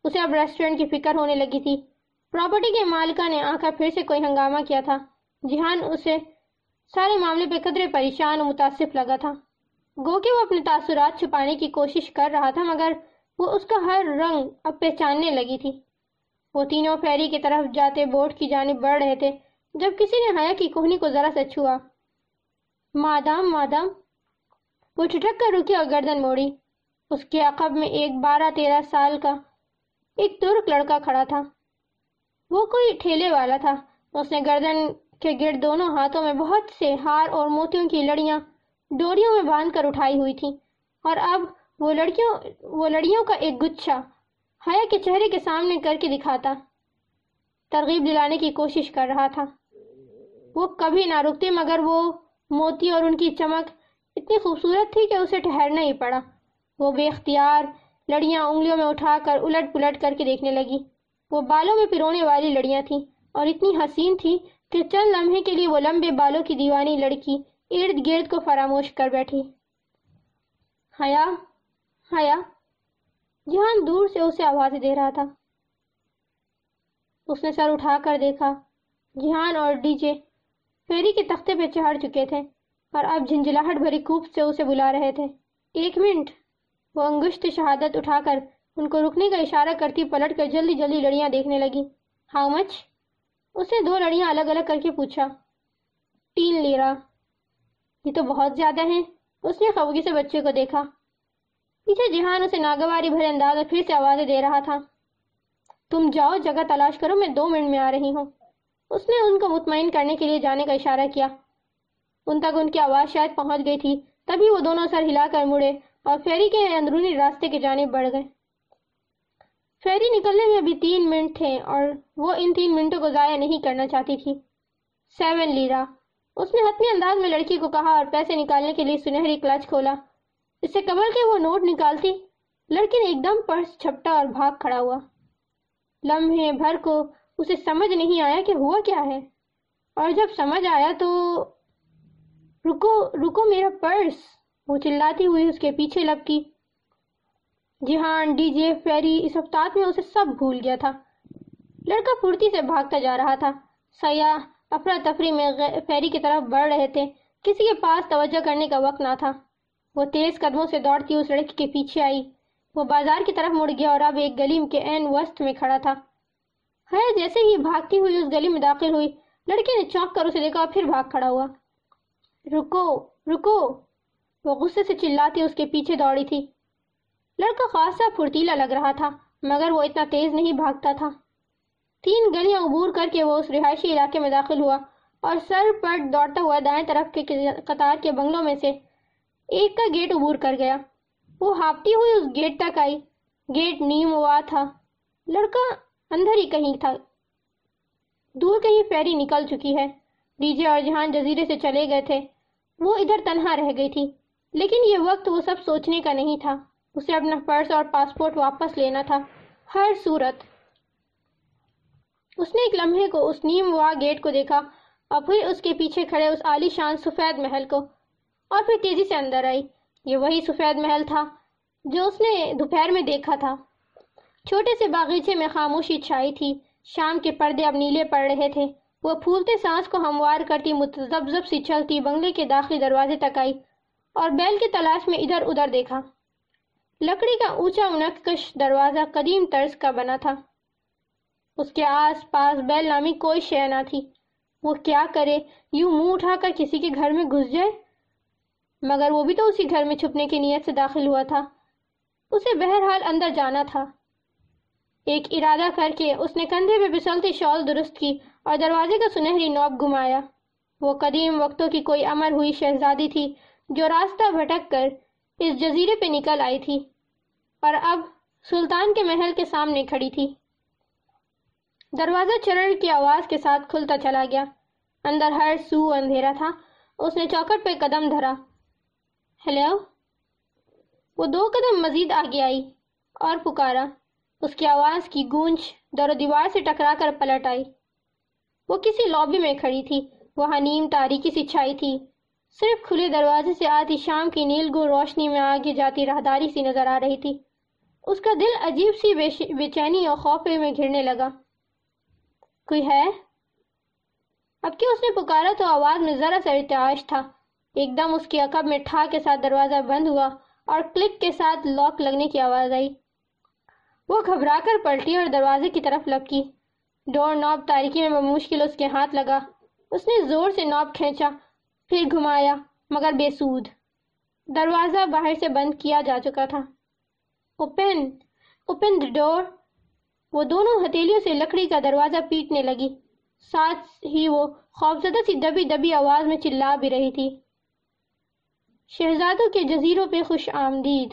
اسے اب ریسٹورنٹ کی فکر ہونے لگی تھی۔ پراپرٹی کے مالکہ نے آنکھا پھر سے کوئی ہنگامہ کیا تھا۔ جہان اسے سارے معاملے پہ قدرے پریشان و متاسف لگا تھا۔ گو کہ وہ اپنے تاثرات چھپانے کی کوشش کر رہا تھا، مگر وہ اس کا ہر رنگ اب پہچاننے لگی تھی۔ وہ تینوں فیری کی طرف جاتے بوٹ کی جانب بڑھ رہے تھے، جب کسی نے حیا کی کوہنی کو ذرا سے چھوا۔ مادام مادام، وہ ٹھٹک کر رکی اور گردن موڑی۔ اس کے عقب میں ایک بارہ تیرہ سال کا ایک ترک لڑکا کھڑا تھا۔ وہ کوئی ٹھیلے والا تھا۔ اس نے گردن کے گرد دونوں ہاتھوں میں بہت سے ہار اور موتیوں کی لڑیاں ڈوریوں میں باندھ کر اٹھائی ہوئی تھی اور اب وہ لڑکیوں، وہ لڑیوں کا ایک گچھا حیا کے چہرے کے سامنے کر کے دکھاتا۔ ترغیب دلانے کی کوشش کر رہا تھا۔ وہ کبھی نہ رکتے، مگر وہ موتی اور ان کی چمک اتنی خوبصورت تھی کہ اسے ٹھہرنا ہی پڑا۔ وہ بے اختیار لڑیاں انگلیوں میں اٹھا کر الٹ پلٹ کر کے دیکھنے لگی۔ وہ بالوں میں پیرونے والی لڑیاں تھیں اور اتنی حسین تھی کہ چند لمحے کے لیے وہ لمبے بالوں کی دیوانی لڑکی ارد گرد کو فراموش کر بیٹھی۔ حیا حیا۔ جہان دور سے اسے آواز دے رہا تھا۔ اس نے سر اٹھا کر دیکھا، جہان اور ڈی جے فیری کے تختے پہ چڑھ چکے تھے اور اب جھنجلاہٹ بھری کوپ سے اسے بلا رہے تھے۔ ایک منٹ، وہ انگشت شہادت اٹھا کر ان کو رکنے کا اشارہ کرتی پلٹ کر جلدی جلدی لڑیاں دیکھنے لگی۔ How much? اس نے دو لڑیاں الگ الگ کر کے پوچھا۔ تین لیرا یہ تو بہت زیادہ ہیں۔ اس نے خوگی سے بچے کو دیکھا۔ پیچھے جہان اسے ناگواری بھرے انداز اور پھر سے آوازیں دے رہا تھا۔ تم جاؤ، جگہ تلاش کرو، میں دو منٹ میں آ رہی ہوں۔ اس نے ان کو مطمئن کرنے کے لیے جانے کا اشارہ کیا۔ ان تک ان کی آواز شاید پہنچ گئی تھی۔ تبھی وہ دونوں سر ہلا کر مڑے اور فیری کے اندرونی راستے کے جانب بڑھ گئے۔ فیری نکلنے میں ابھی تین منٹ تھے اور وہ ان تین منٹوں کو ضائع نہیں کرنا چاہتی تھی۔ Seven lira. اس نے حتمی انداز میں لڑکی کو کہا اور پیسے نکالنے کے لیے سنہری کلچ کھولا۔ اس سے قبل کے وہ نوٹ نکالتی، لڑکی نے ایک دم پرس چھپٹا اور بھاگ کھڑا ہوا۔ لمحے بھر کو اسے سمجھ نہیں آیا کہ ہوا کیا ہے۔ اور جب سمجھ آیا تو رکو رکو میرا پرس، وہ چلاتی ہوئی اس کے پیچھے لپکی۔ جہان ڈی جے فیری، اس ہفتاد میں اسے سب بھول گیا تھا۔ لڑکا پھرتی سے بھاگتا جا رہا تھا۔ سیاح افراتفری میں فیری کی طرف بڑھ رہے تھے۔ کسی کے پاس توجہ کرنے کا وقت نہ تھا۔ وہ تیز قدموں سے دوڑتی اس لڑکی کے پیچھے آئی۔ وہ بازار کی طرف مڑ گیا اور اب ایک گلی کے این وسط میں کھڑا تھا۔ ہے جیسے ہی بھاگتی ہوئی اس گلی میں داخل ہوئی لڑکی نے چونک کر اسے دیکھا اور پھر بھاگ کھڑا ہوا۔ رکو رکو۔ وہ غصے سے چلاتی اس کے پیچھے دوڑی تھی۔ لڑکا خاصا پھرتیلا لگ رہا تھا، مگر وہ اتنا تیز نہیں بھاگتا تھا۔ تین گلیاں عبور کر کے وہ اس رہائشی علاقے میں داخل ہوا اور سر پر دوڑتا ہوا دائیں طرف کے قطار کے بنگلوں میں سے ایک کا گیٹ عبور کر گیا۔ وہ ہاپتی ہوئی اس گیٹ تک آئی۔ گیٹ نیم ہوا تھا۔ لڑکا اندر ہی کہیں تھا۔ دور کہیں فیری نکل چکی ہے۔ ڈی جے اور جہان جزیرے سے چلے گئے تھے۔ وہ ادھر تنہا رہ گئی تھی۔ لیکن یہ وقت وہ سب سوچنے کا نہیں تھا۔ اسے اپنا پرس اور پاسپورٹ واپس لینا تھا۔ ہر صورت۔ اس نے ایک لمحے کو اس نیم وا گیٹ کو دیکھا۔ اور پھر اس کے پیچھے کھڑے اس عالی شان سفید محل کو۔ اور پھر تیزی سے اندر آئی۔ یہ وہی سفید محل تھا جو اس نے دوپہر میں دیکھا تھا۔ چھوٹے سے باغیچے میں خاموشی چھائی تھی۔ شام کے پردے اب نیلے پڑ رہے تھے۔ وہ پھولتے سانس کو ہموار کرتی متزبزب سی چلتی بنگلے کے داخلی دروازے تک آئی اور بیل کی تلاش میں ادھر ادھر دیکھا۔ لکڑی کا اونچا منقش دروازہ قدیم طرز کا بنا تھا۔ اس کے آس پاس بیل نامی کوئی شے نہ تھی۔ وہ کیا کرے؟ یوں منہ اٹھا کر کسی کے گھر میں گھس جائے؟ مگر وہ بھی تو اسی گھر میں چھپنے کی نیت سے داخل ہوا تھا۔ اسے بہرحال اندر جانا تھا۔ ایک ارادہ کر کے اس نے کندھے پہ بسلتی شال درست کی اور دروازے کا سنہری نوب گمایا وہ قدیم وقتوں کی کوئی امر ہوئی شہزادی تھی جو راستہ بھٹک کر اس جزیرے پہ نکل آئی تھی اور اب سلطان کے محل کے سامنے کھڑی تھی۔ دروازہ چرڑ کی آواز کے ساتھ کھلتا چلا گیا۔ اندر ہر سو اندھیرا تھا۔ اس نے چوکٹ پہ قدم دھرا۔ ہیلو؟ وہ دو قدم مزید آگے آئی اور پکارا۔ اس کی آواز کی گونج در و دیوار سے ٹکرا کر پلٹ آئی۔ وہ کسی لابی میں کھڑی تھی۔ وہاں نیم تاریکی سی چھائی تھی۔ صرف کھلے دروازے سے آتی شام کی نیل گو روشنی میں آگے جاتی راہداری سی نظر آ رہی تھی۔ اس کا دل عجیب سی بے چینی اور خوف میں گھرنے لگا۔ کوئی ہے؟ اب کہ اس نے پکارا تو آواز میں ذرا سا ارتعاش تھا۔ ایک دم اس کی عقب میں ٹھا کے ساتھ دروازہ بند ہوا اور کلک کے ساتھ لاک لگنے کی آواز آئی۔ وہ گھبرا کر پلٹی اور دروازے کی طرف لپکی۔ ڈور نوب تاریکی میں بمشکل اس کے ہاتھ لگا۔ اس نے زور سے نوب کھینچا، پھر گھمایا، مگر بے سود۔ دروازہ باہر سے بند کیا جا چکا تھا۔ Open open door. وہ دونوں ہتھیلیوں سے لکڑی کا دروازہ پیٹنے لگی۔ ساتھ ہی وہ خوفزدہ سی دبی دبی آواز میں چلا بھی رہی تھی۔ شہزادوں کے جزیروں پہ خوش آمدید۔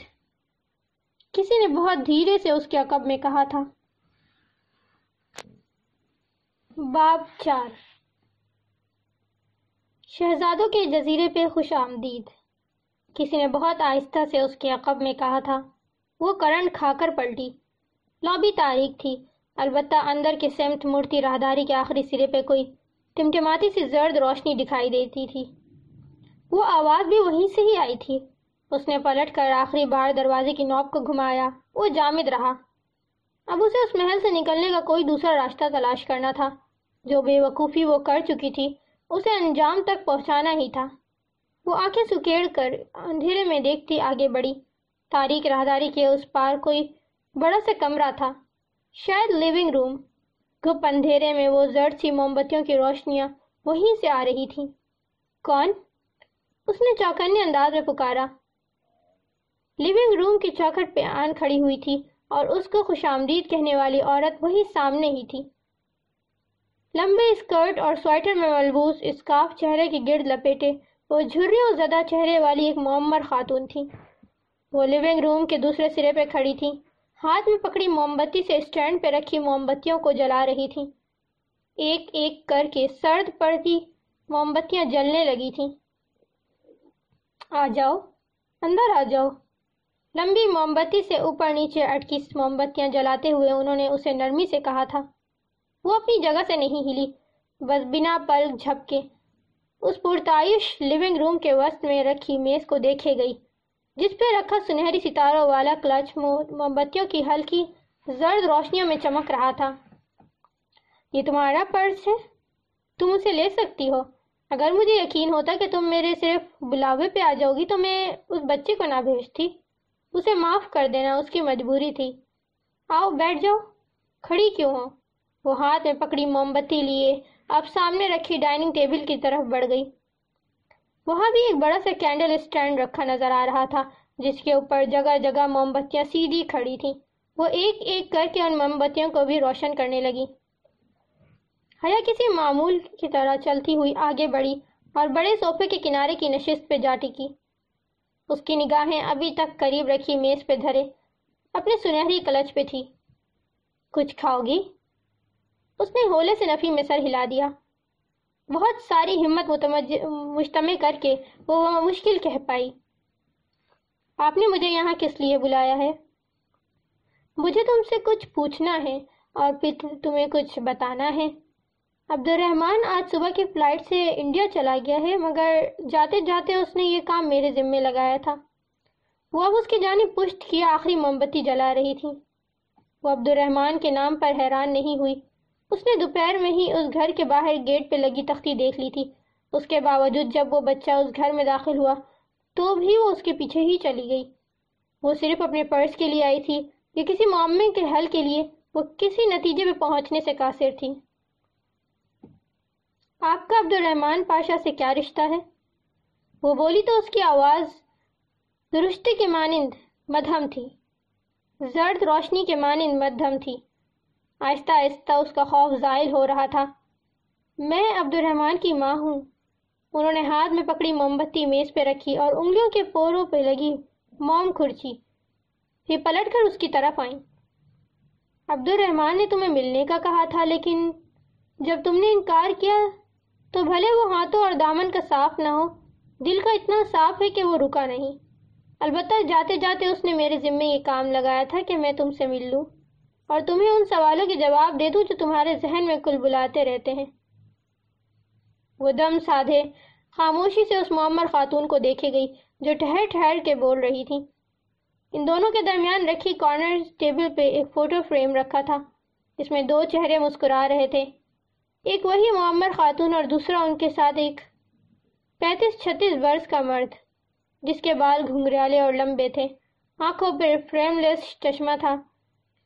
کسی نے بہت دھیرے سے اس کے عقب میں کہا تھا۔ باب چار۔ شہزادوں کے جزیرے پہ خوش آمدید۔ کسی نے بہت آہستہ سے اس کے عقب میں کہا تھا۔ وہ کرنٹ کھا کر پلٹی۔ لابی تاریخ تھی۔ البتہ اندر کے سمت مورتی راہداری کے آخری سرے پہ کوئی ٹمٹماتی سی زرد روشنی دکھائی دیتی تھی۔ وہ آواز بھی وہیں سے ہی آئی تھی۔ اس نے پلٹ کر آخری بار دروازے کی نوب کو گھمایا۔ وہ جامد رہا۔ اب اسے اس محل سے نکلنے کا کوئی دوسرا راستہ تلاش کرنا تھا۔ جو بے وقوفی وہ کر چکی تھی، اسے انجام تک پہنچانا ہی تھا۔ وہ آنکھیں سکیڑ کر اندھیرے میں دیکھتی آگے بڑھی۔ تاریخ راہداری کے اس پار کوئی بڑا سا کمرہ تھا۔ شاید لیونگ روم۔ گھپ اندھیرے میں وہ زرد سی موم بتیوں کی روشنیاں وہیں سے آ رہی تھی کون؟ اس نے چوکنے انداز میں پکارا۔ لیونگ روم کی چوکھٹ پہ آن کھڑی ہوئی تھی اور اس کو خوش آمدید کہنے والی عورت وہی سامنے ہی تھی۔ لمبے اسکرٹ اور سویٹر میں ملبوس اسکاف چہرے کے گرد لپیٹے، وہ جھریوں زدہ چہرے والی ایک معمر خاتون تھی۔ وہ لیونگ روم کے دوسرے سرے پہ کھڑی تھی۔ ہاتھ میں پکڑی موم بتی سے اسٹینڈ پہ رکھی موم بتیوں کو جلا رہی تھی۔ ایک ایک کر کے سرد پڑتی موم بتیاں جلنے لگی تھی آ جاؤ۔ اندر آ جاؤ۔ لمبی موم بتی سے اوپر نیچے اٹکی موم بتیاں جلاتے ہوئے انہوں نے اسے نرمی سے کہا تھا۔ وہ اپنی جگہ سے نہیں ہلی۔ بس بنا پل جھپ کے اس پرتائش لیونگ روم کے وسط میں رکھی میز کو دیکھے گئی، جس پہ رکھا سنہری ستاروں والا کلچ موم بتیوں کی ہلکی زرد روشنیوں میں چمک رہا تھا۔ یہ تمہارا پرس ہے؟ تم اسے لے سکتی ہو؟ اگر مجھے یقین ہوتا کہ تم میرے صرف بلاوے پہ آ جاؤ گی تو میں اس بچے کو نہ بھیجتی۔ اسے معاف کر دینا اس کی مجبوری تھی۔ آؤ، بیٹھ جاؤ۔ کھڑی کیوں ہو؟ وہ ہاتھ میں پکڑی موم بتی لیے۔ اب سامنے رکھی ڈائننگ ٹیبل کی طرف بڑھ گئی۔ وہاں بھی ایک بڑا سا کینڈل اسٹینڈ رکھا نظر آ رہا تھا، جس کے اوپر جگہ جگہ موم بتیاں سیدھی کھڑی تھیں۔ وہ ایک ایک کر کے ان موم بتیوں کو بھی روشن کرنے لگی۔ حیا کسی معمول کی طرح چلتی ہوئی آگے بڑھی اور بڑے صوفے کے کنارے کی نشست پہ جا ٹکی۔ اس کی نگاہیں ابھی تک قریب رکھی میز پہ دھرے۔ اپنے سنہری کلچ پہ تھی۔ کچھ کھاؤ گی؟ اس نے ہولے سے نفی میں سر ہلا دیا۔ بہت ساری ہمت مجتمع کر کے وہ مشکل کہہ پائی۔ آپ نے مجھے یہاں کس لیے بلایا ہے؟ مجھے تم سے کچھ پوچھنا ہے اور پھر تمہیں کچھ بتانا ہے۔ عبد الرحمن آج صبح کی فلائٹ سے انڈیا چلا گیا ہے، مگر جاتے جاتے اس نے یہ کام میرے ذمے لگایا تھا۔ وہ اب اس کی جانب پشت کی آخری موم بتی جلا رہی تھی۔ وہ عبد الرحمن کے نام پر حیران نہیں ہوئی۔ اس نے دوپہر میں ہی اس گھر کے باہر گیٹ پہ لگی تختی دیکھ لی تھی۔ اس کے باوجود جب وہ بچہ اس گھر میں داخل ہوا، تو بھی وہ اس کے پیچھے ہی چلی گئی۔ وہ صرف اپنے پرس کے لیے آئی تھی۔ یا کسی معاملے کے حل کے لیے، وہ کسی نتیجے پہ پہنچنے سے قاصر تھی۔ آپ کا عبد الرحمن پاشا سے کیا رشتہ ہے؟ وہ بولی تو اس کی آواز درشتے کے مانند مدھم تھی۔ زرد روشنی کے مانند مدھم تھی۔ آہستہ آہستہ اس کا خوف زائل ہو رہا تھا۔ میں عبد الرحمن کی ماں ہوں۔ انہوں نے ہاتھ میں پکڑی موم بتی میز پہ رکھی اور انگلیوں کے پوروں پہ لگی موم کھرچی پھر پلٹ کر اس کی طرف آئیں۔ عبد الرحمن نے تمہیں ملنے کا کہا تھا، لیکن جب تم نے انکار کیا تو بھلے وہ ہاتھوں اور دامن کا صاف نہ ہو، دل کا اتنا صاف ہے کہ وہ رکا نہیں۔ البتہ جاتے جاتے اس نے میرے ذمے یہ کام لگایا تھا کہ میں تم سے مل لوں اور تمہیں ان سوالوں کے جواب دے دوں جو تمہارے ذہن میں کل بلاتے رہتے ہیں۔ وہ دم سادھے، خاموشی سے اس معمر خاتون کو دیکھے گئی جو ٹھہر ٹھہر کے بول رہی تھی۔ ان دونوں کے درمیان رکھی کارنر ٹیبل پہ ایک فوٹو فریم رکھا تھا، جس میں دو چہرے مسکرا رہے تھے۔ ایک وہی معمر خاتون اور دوسرا ان کے ساتھ ایک پینتیس چھتیس برس کا مرد، جس کے بال گھنگریالے اور لمبے تھے۔ آنکھوں پر فریم لیس چشمہ تھا۔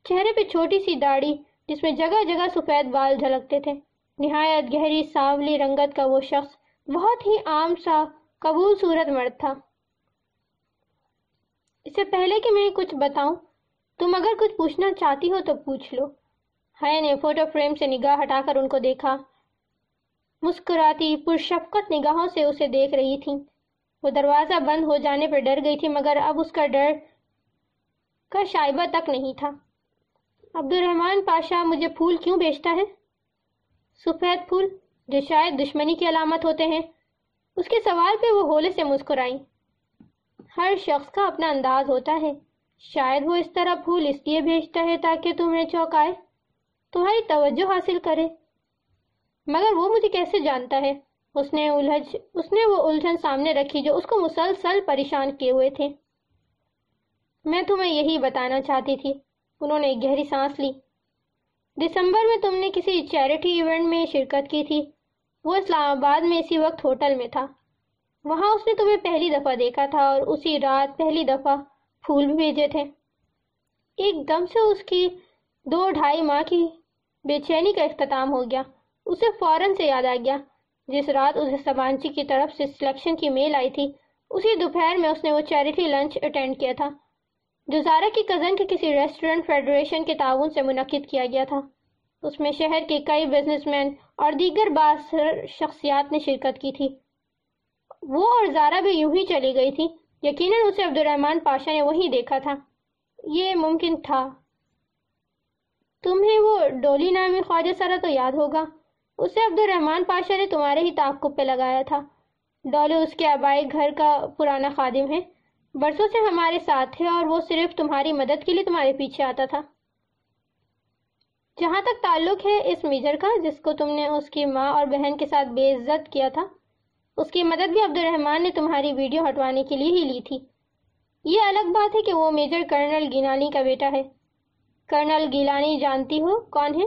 چہرے پہ چھوٹی سی داڑھی، جس میں جگہ جگہ سفید بال جھلکتے تھے۔ نہایت گہری سانولی رنگت کا وہ شخص بہت ہی عام سا، قبول صورت مرد تھا۔ اس سے پہلے کہ میں کچھ بتاؤں، تم اگر کچھ پوچھنا چاہتی ہو تو پوچھ لو۔ ہے نے فوٹو فریم سے نگاہ ہٹا کر ان کو دیکھا۔ مسکراتی پرشفقت نگاہوں سے اسے دیکھ رہی تھی وہ دروازہ بند ہو جانے پر ڈر گئی تھی، مگر اب اس کا ڈر کا شائبہ تک نہیں تھا۔ عبد الرحمن پاشا، مجھے پھول کیوں بیچتا ہے؟ سفید پھول جو شاید دشمنی کی علامت ہوتے ہیں۔ اس کے سوال پہ وہ ہولے سے مسکرائی ہر شخص کا اپنا انداز ہوتا ہے۔ شاید وہ اس طرح پھول اس لیے بھیجتا ہے تاکہ تمہیں چوکائے۔ تمہاری توجہ حاصل کرے۔ مگر وہ مجھے کیسے جانتا ہے؟ اس نے الجھ، اس نے وہ الجھن سامنے رکھی جو اس کو مسلسل پریشان کیے ہوئے تھے۔ میں تمہیں یہی بتانا چاہتی تھی، انہوں نے ایک گہری سانس لی۔ دسمبر میں تم نے کسی چیریٹی ایونٹ میں شرکت کی تھی۔ وہ اسلام آباد میں اسی وقت ہوٹل میں تھا۔ وہاں اس نے تمہیں پہلی دفعہ دیکھا تھا اور اسی رات پہلی دفعہ پھول بھی بھیجے تھے۔ ایک دم سے اس کی دو ڈھائی ماہ کی بے چینی کا اختتام ہو گیا۔ اسے فوراً سے یاد آ گیا۔ جس رات اسے سبانچی کی طرف سے سلیکشن کی میل آئی تھی، اسی دوپہر میں اس نے وہ چیریٹی لنچ اٹینڈ کیا تھا، جو زارا کی کزن کے کسی ریسٹورنٹ فیڈریشن کے تعاون سے منعقد کیا گیا تھا۔ اس میں شہر کے کئی بزنس مین اور دیگر باثر شخصیات نے شرکت کی تھی۔ وہ اور زارا بھی یوں ہی چلی گئی تھی۔ یقیناً اسے عبدالرحمن پاشا نے وہی دیکھا تھا۔ یہ ممکن تھا۔ تمہیں وہ ڈولی نامی خواجہ سرا تو یاد ہوگا۔ اسے عبد الرحمن پاشا نے تمہارے ہی تعقب پہ لگایا تھا۔ ڈولی اس کے آبائی گھر کا پرانا خادم ہے۔ برسوں سے ہمارے ساتھ ہے اور وہ صرف تمہاری مدد کے لیے تمہارے پیچھے آتا تھا۔ جہاں تک تعلق ہے اس میجر کا، جس کو تم نے اس کی ماں اور بہن کے ساتھ بے عزت کیا تھا، اس کی مدد بھی عبد الرحمن نے تمہاری ویڈیو ہٹوانے کے لیے ہی لی تھی۔ یہ الگ بات ہے کہ وہ میجر کرنل گیلانی کا بیٹا ہے۔ کرنل گیلانی جانتی ہو کون ہے؟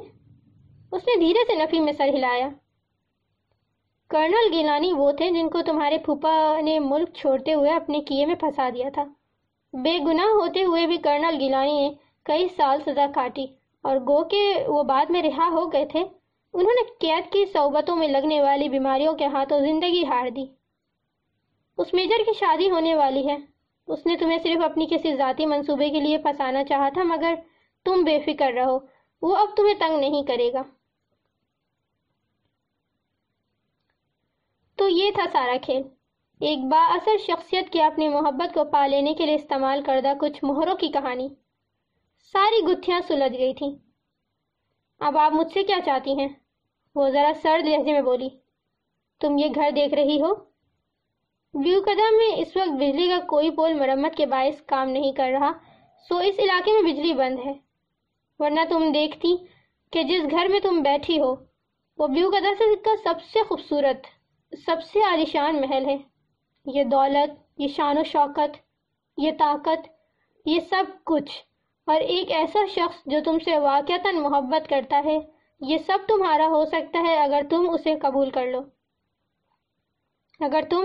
اس نے دھیرے سے نفی میں سر ہلایا۔ کرنل گیلانی وہ تھے جن کو تمہارے پھوپا نے ملک چھوڑتے ہوئے اپنے کیے میں پھنسا دیا تھا۔ بے گناہ ہوتے ہوئے بھی کرنل گیلانی نے کئی سال سزا کاٹی اور گو کے وہ بعد میں رہا ہو گئے تھے۔ انہوں نے قید کی صحبتوں میں لگنے والی بیماریوں کے ہاتھوں زندگی ہار دی۔ اس میجر کی شادی ہونے والی ہے۔ اس نے تمہیں صرف اپنی کسی ذاتی منصوبے کے لیے پھنسانا چاہا تھا، مگر تم بے فکر رہو، وہ اب تمہیں تنگ نہیں کرے گا۔ تو یہ تھا سارا کھیل۔ ایک با اثر شخصیت کی اپنی محبت کو پا لینے کے لیے استعمال کردہ کچھ مہروں کی کہانی۔ ساری گتھیاں سلجھ گئی تھیں۔ اب آپ مجھ سے کیا چاہتی ہیں؟ وہ ذرا سرد لہجے میں بولی، تم یہ گھر دیکھ رہی ہو؟ بیو قدم میں اس وقت بجلی کا کوئی پول مرمت کے باعث کام نہیں کر رہا، سو اس علاقے میں بجلی بند ہے۔ ورنہ تم دیکھتی کہ جس گھر میں تم بیٹھی ہو، وہ بیو قدم کا سب سے خوبصورت، سب سے عالیشان محل ہے۔ یہ دولت، یہ شان و شوکت، یہ طاقت، یہ سب کچھ۔ اور ایک ایسا شخص جو تم سے واقعتاً محبت کرتا ہے، یہ سب تمہارا ہو سکتا ہے اگر تم اسے قبول کر لو۔ اگر تم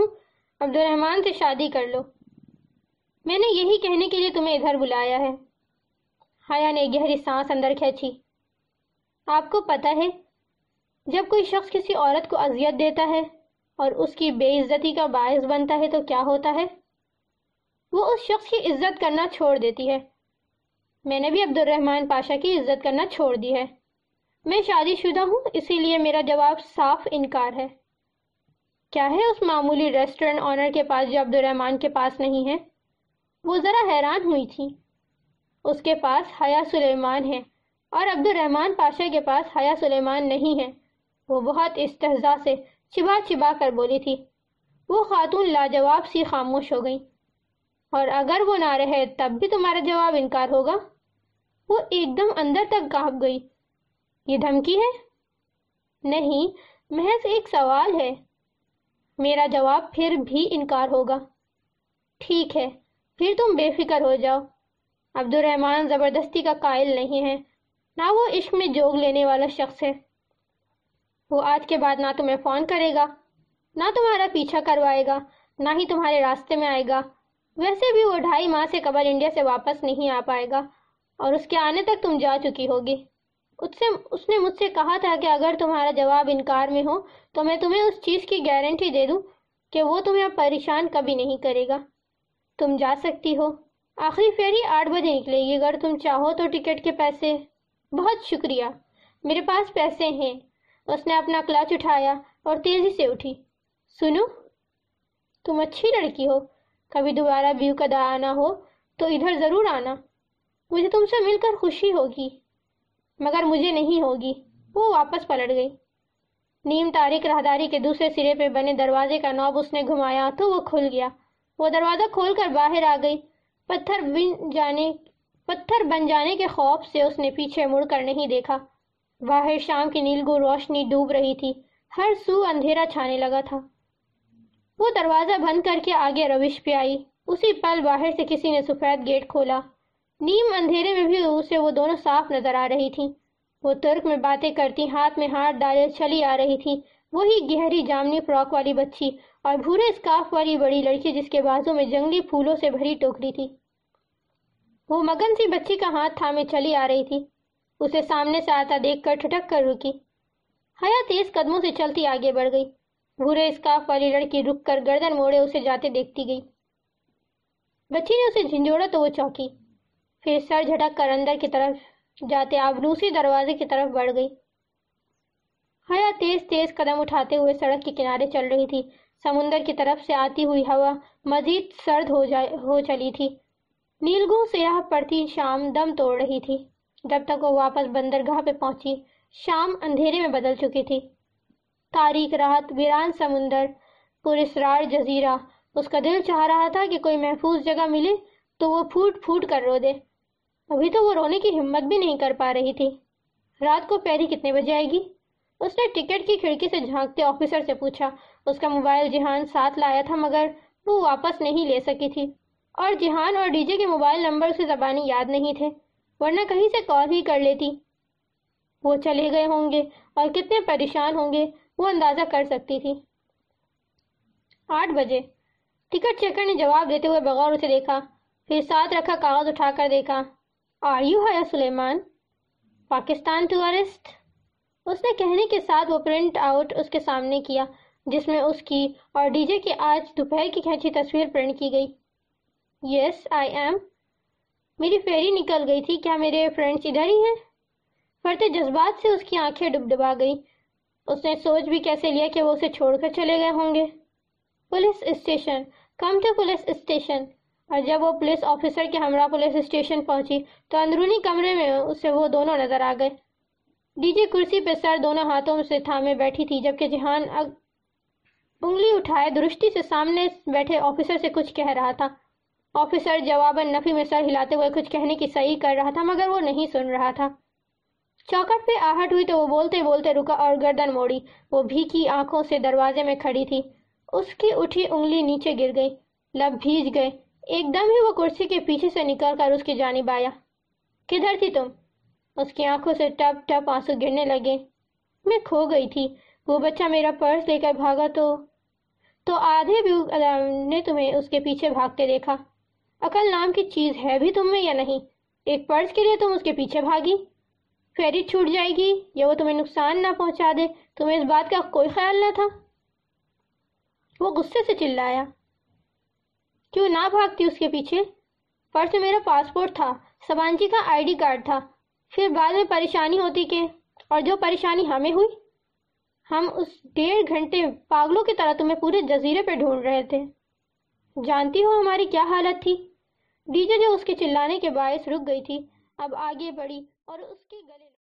عبد الرحمان سے شادی کر لو۔ میں نے یہی کہنے کے لیے تمہیں ادھر بلایا ہے۔ حیا نے گہری سانس اندر کھینچی۔ آپ کو پتا ہے، جب کوئی شخص کسی عورت کو اذیت دیتا ہے اور اس کی بے عزتی کا باعث بنتا ہے تو کیا ہوتا ہے؟ وہ اس شخص کی عزت کرنا چھوڑ دیتی ہے۔ میں نے بھی عبد الرحمان پاشا کی عزت کرنا چھوڑ دی ہے۔ میں شادی شدہ ہوں، اسی لیے میرا جواب صاف انکار ہے۔ کیا ہے اس معمولی ریسٹورنٹ آنر کے پاس جو عبد الرحمان کے پاس نہیں ہے؟ وہ ذرا حیران ہوئی تھی۔ اس کے پاس حیا سلیمان ہے اور عبد الرحمان پاشا کے پاس حیا سلیمان نہیں ہے۔ وہ بہت استحضا سے چبا چبا کر بولی تھی۔ وہ خاتون لاجواب سی خاموش ہو گئی اور اگر وہ نہ رہے تب بھی تمہارا جواب انکار ہوگا۔ وہ ایک دم اندر تک کانپ گئی یہ دھمکی ہے؟ نہیں، محض ایک سوال ہے۔ میرا جواب پھر بھی انکار ہوگا۔ ٹھیک ہے، پھر تم بے فکر ہو جاؤ۔ عبد الرحمان زبردستی کا قائل نہیں ہے۔ نہ وہ عشق میں جوگ لینے والا شخص ہے۔ وہ آج کے بعد نہ تمہیں فون کرے گا، نہ تمہارا پیچھا کروائے گا، نہ ہی تمہارے راستے میں آئے گا۔ ویسے بھی وہ ڈھائی ماہ سے قبل انڈیا سے واپس نہیں آ پائے گا اور اس کے آنے تک تم جا چکی ہوگی۔ اس سے، اس نے مجھ سے کہا تھا کہ اگر تمہارا جواب انکار میں ہو تو میں تمہیں اس چیز کی گارنٹی دے دوں کہ وہ تمہیں پریشان کبھی نہیں کرے گا۔ تم جا سکتی ہو۔ آخری فیری آٹھ بجے نکلے گی۔ اگر تم چاہو تو ٹکٹ کے پیسے۔ بہت شکریہ۔ میرے پاس پیسے ہیں۔ اس نے اپنا کلچ اٹھایا اور تیزی سے اٹھی۔ سنو، تم اچھی لڑکی ہو۔ کبھی دوبارہ بیو کدا آنا ہو تو ادھر ضرور آنا۔ مجھے تم سے مل کر خوشی ہوگی، مگر مجھے نہیں ہوگی۔ وہ واپس پلٹ گئی۔ نیم تاریخ راہداری کے دوسرے سرے پہ بنے دروازے کا نوب اس نے گھمایا تو وہ کھل گیا۔ وہ دروازہ کھول کر باہر آ گئی۔ پتھر بن جانے، پتھر بن جانے کے خوف سے اس نے پیچھے مڑ کر نہیں دیکھا۔ باہر شام کی نیلگو روشنی ڈوب رہی تھی۔ ہر سو اندھیرا چھانے لگا تھا۔ وہ دروازہ بند کر کے آگے روش پہ آئی۔ اسی پل باہر سے کسی نے سفید گیٹ کھولا۔ نیم اندھیرے میں بھی اسے وہ دونوں صاف نظر آ رہی تھی وہ ترک میں باتیں کرتی، ہاتھ میں ہاتھ ڈالے چلی آ رہی تھی۔ وہی گہری جامنی فراک والی بچی اور بھورے اسکارف والی بڑی لڑکی جس کے بازو میں جنگلی پھولوں سے بھری ٹوکری تھی۔ وہ مگن سی بچی کا ہاتھ تھامے چلی آ رہی تھی۔ اسے سامنے سے آتا دیکھ کر ٹھٹک کر رکی۔ حیا تیز قدموں سے چلتی آگے بڑھ گئی۔ بھورے اسکارف والی لڑکی رک کر گردن موڑے اسے جاتے دیکھتی گئی۔ بچی نے اسے جھنجھوڑا تو وہ چوکی پھر سر جھٹک کر اندر کی طرف جاتے آبروسی دروازے کی طرف بڑھ گئی۔ ہاں، حیا تیز تیز قدم اٹھاتے ہوئے سڑک کے کنارے چل رہی تھی۔ سمندر کی طرف سے آتی ہوئی ہوا مزید سرد ہو ہو چلی تھی۔ نیلگو سیاہ پڑتی شام دم توڑ رہی تھی۔ جب تک وہ واپس بندرگاہ پہ پہنچی، شام اندھیرے میں بدل چکی تھی۔ تاریخ رات ویران سمندر پرسرار جزیرہ۔ اس کا دل چاہ رہا تھا کہ کوئی محفوظ جگہ ملے تو وہ پھوٹ پھوٹ کر رو دے۔ ابھی تو وہ رونے کی ہمت بھی نہیں کر پا رہی تھی۔ رات کو پیری کتنے بجے آئے گی؟ اس نے ٹکٹ کی کھڑکی سے جھانکتے آفیسر سے پوچھا، اس کا موبائل جہان ساتھ لایا تھا مگر وہ واپس نہیں لے سکی تھی۔ اور جہان اور ڈی جے کے موبائل نمبر اسے زبانی یاد نہیں تھے، ورنہ کہیں سے کال ہی کر لیتی۔ وہ چلے گئے ہوں گے اور کتنے پریشان ہوں گے، وہ اندازہ کر سکتی تھی۔ آٹھ بجے۔ ٹکٹ چیکر نے جواب دیتے ہوئے بغور اسے دیکھا، پھر ساتھ رکھا کاغذ اٹھا کر دیکھا۔ آر یو ہے سلیمان پاکستان ٹورسٹ اس نے کہنے کے ساتھ وہ پرنٹ آؤٹ اس کے سامنے کیا، جس میں اس کی اور ڈی جے کی آج دوپہر کی کھینچی تصویر پرنٹ کی گئی۔ Yes, I am. میری فیری نکل گئی تھی، کیا میرے فرینڈس ادھر ہی ہیں؟ فرتے جذبات سے اس کی آنکھیں ڈب ڈبا گئی اس نے سوچ بھی کیسے لیا کہ وہ اسے چھوڑ کر چلے گئے ہوں گے۔ Police station. Come to police station. اور جب وہ پولیس آفیسر کے ہمراہ پولیس اسٹیشن پہنچی تو اندرونی کمرے میں اسے وہ دونوں نظر آ گئے۔ ڈی جے کرسی پہ سر دونوں ہاتھوں سے تھامے بیٹھی تھی، جبکہ جہان اگ... انگلی اٹھائے درستی سے سامنے بیٹھے آفیسر سے کچھ کہہ رہا تھا۔ آفیسر جواباً نفی میں سر ہلاتے ہوئے کچھ کہنے کی صحیح کر رہا تھا، مگر وہ نہیں سن رہا تھا۔ چوکٹ پہ آہٹ ہوئی تو وہ بولتے بولتے رکا اور گردن موڑی۔ وہ بھی کی آنکھوں سے دروازے میں کھڑی تھی۔ اس کی اٹھی انگلی نیچے گر گئی۔ لب بھیج گئے۔ ایک دم ہی وہ کرسی کے پیچھے سے نکل کر اس کی جانب آیا۔ کدھر تھی تم؟ اس کی آنکھوں سے ٹپ ٹپ آنسو گرنے لگے۔ میں کھو گئی تھی۔ وہ بچہ میرا پرس لے کر بھاگا تو تو آدھے بھی نے تمہیں اس کے پیچھے بھاگتے دیکھا۔ عقل نام کی چیز ہے بھی تم میں یا نہیں؟ ایک پرس کے لیے تم اس کے پیچھے بھاگی؟ فیری چھوٹ جائے گی یا وہ تمہیں نقصان نہ پہنچا دے؟ تمہیں اس بات کا کوئی خیال نہ تھا؟ وہ غصے سے چلایا۔ کیوں نہ بھاگتی اس کے پیچھے؟ پرس میں میرا پاسپورٹ تھا، سبانچی کا آئی ڈی کارڈ تھا۔ پھر بعد میں پریشانی ہوتی کہ اور جو پریشانی ہمیں ہوئی، ہم اس ڈیڑھ گھنٹے پاگلوں کی طرح تمہیں پورے جزیرے پہ ڈھونڈ رہے تھے۔ جانتی ہو ہماری کیا حالت تھی؟ ڈی جے جو اس کے چلانے کے باعث رک گئی تھی، اب آگے بڑھی اور اس کے گلے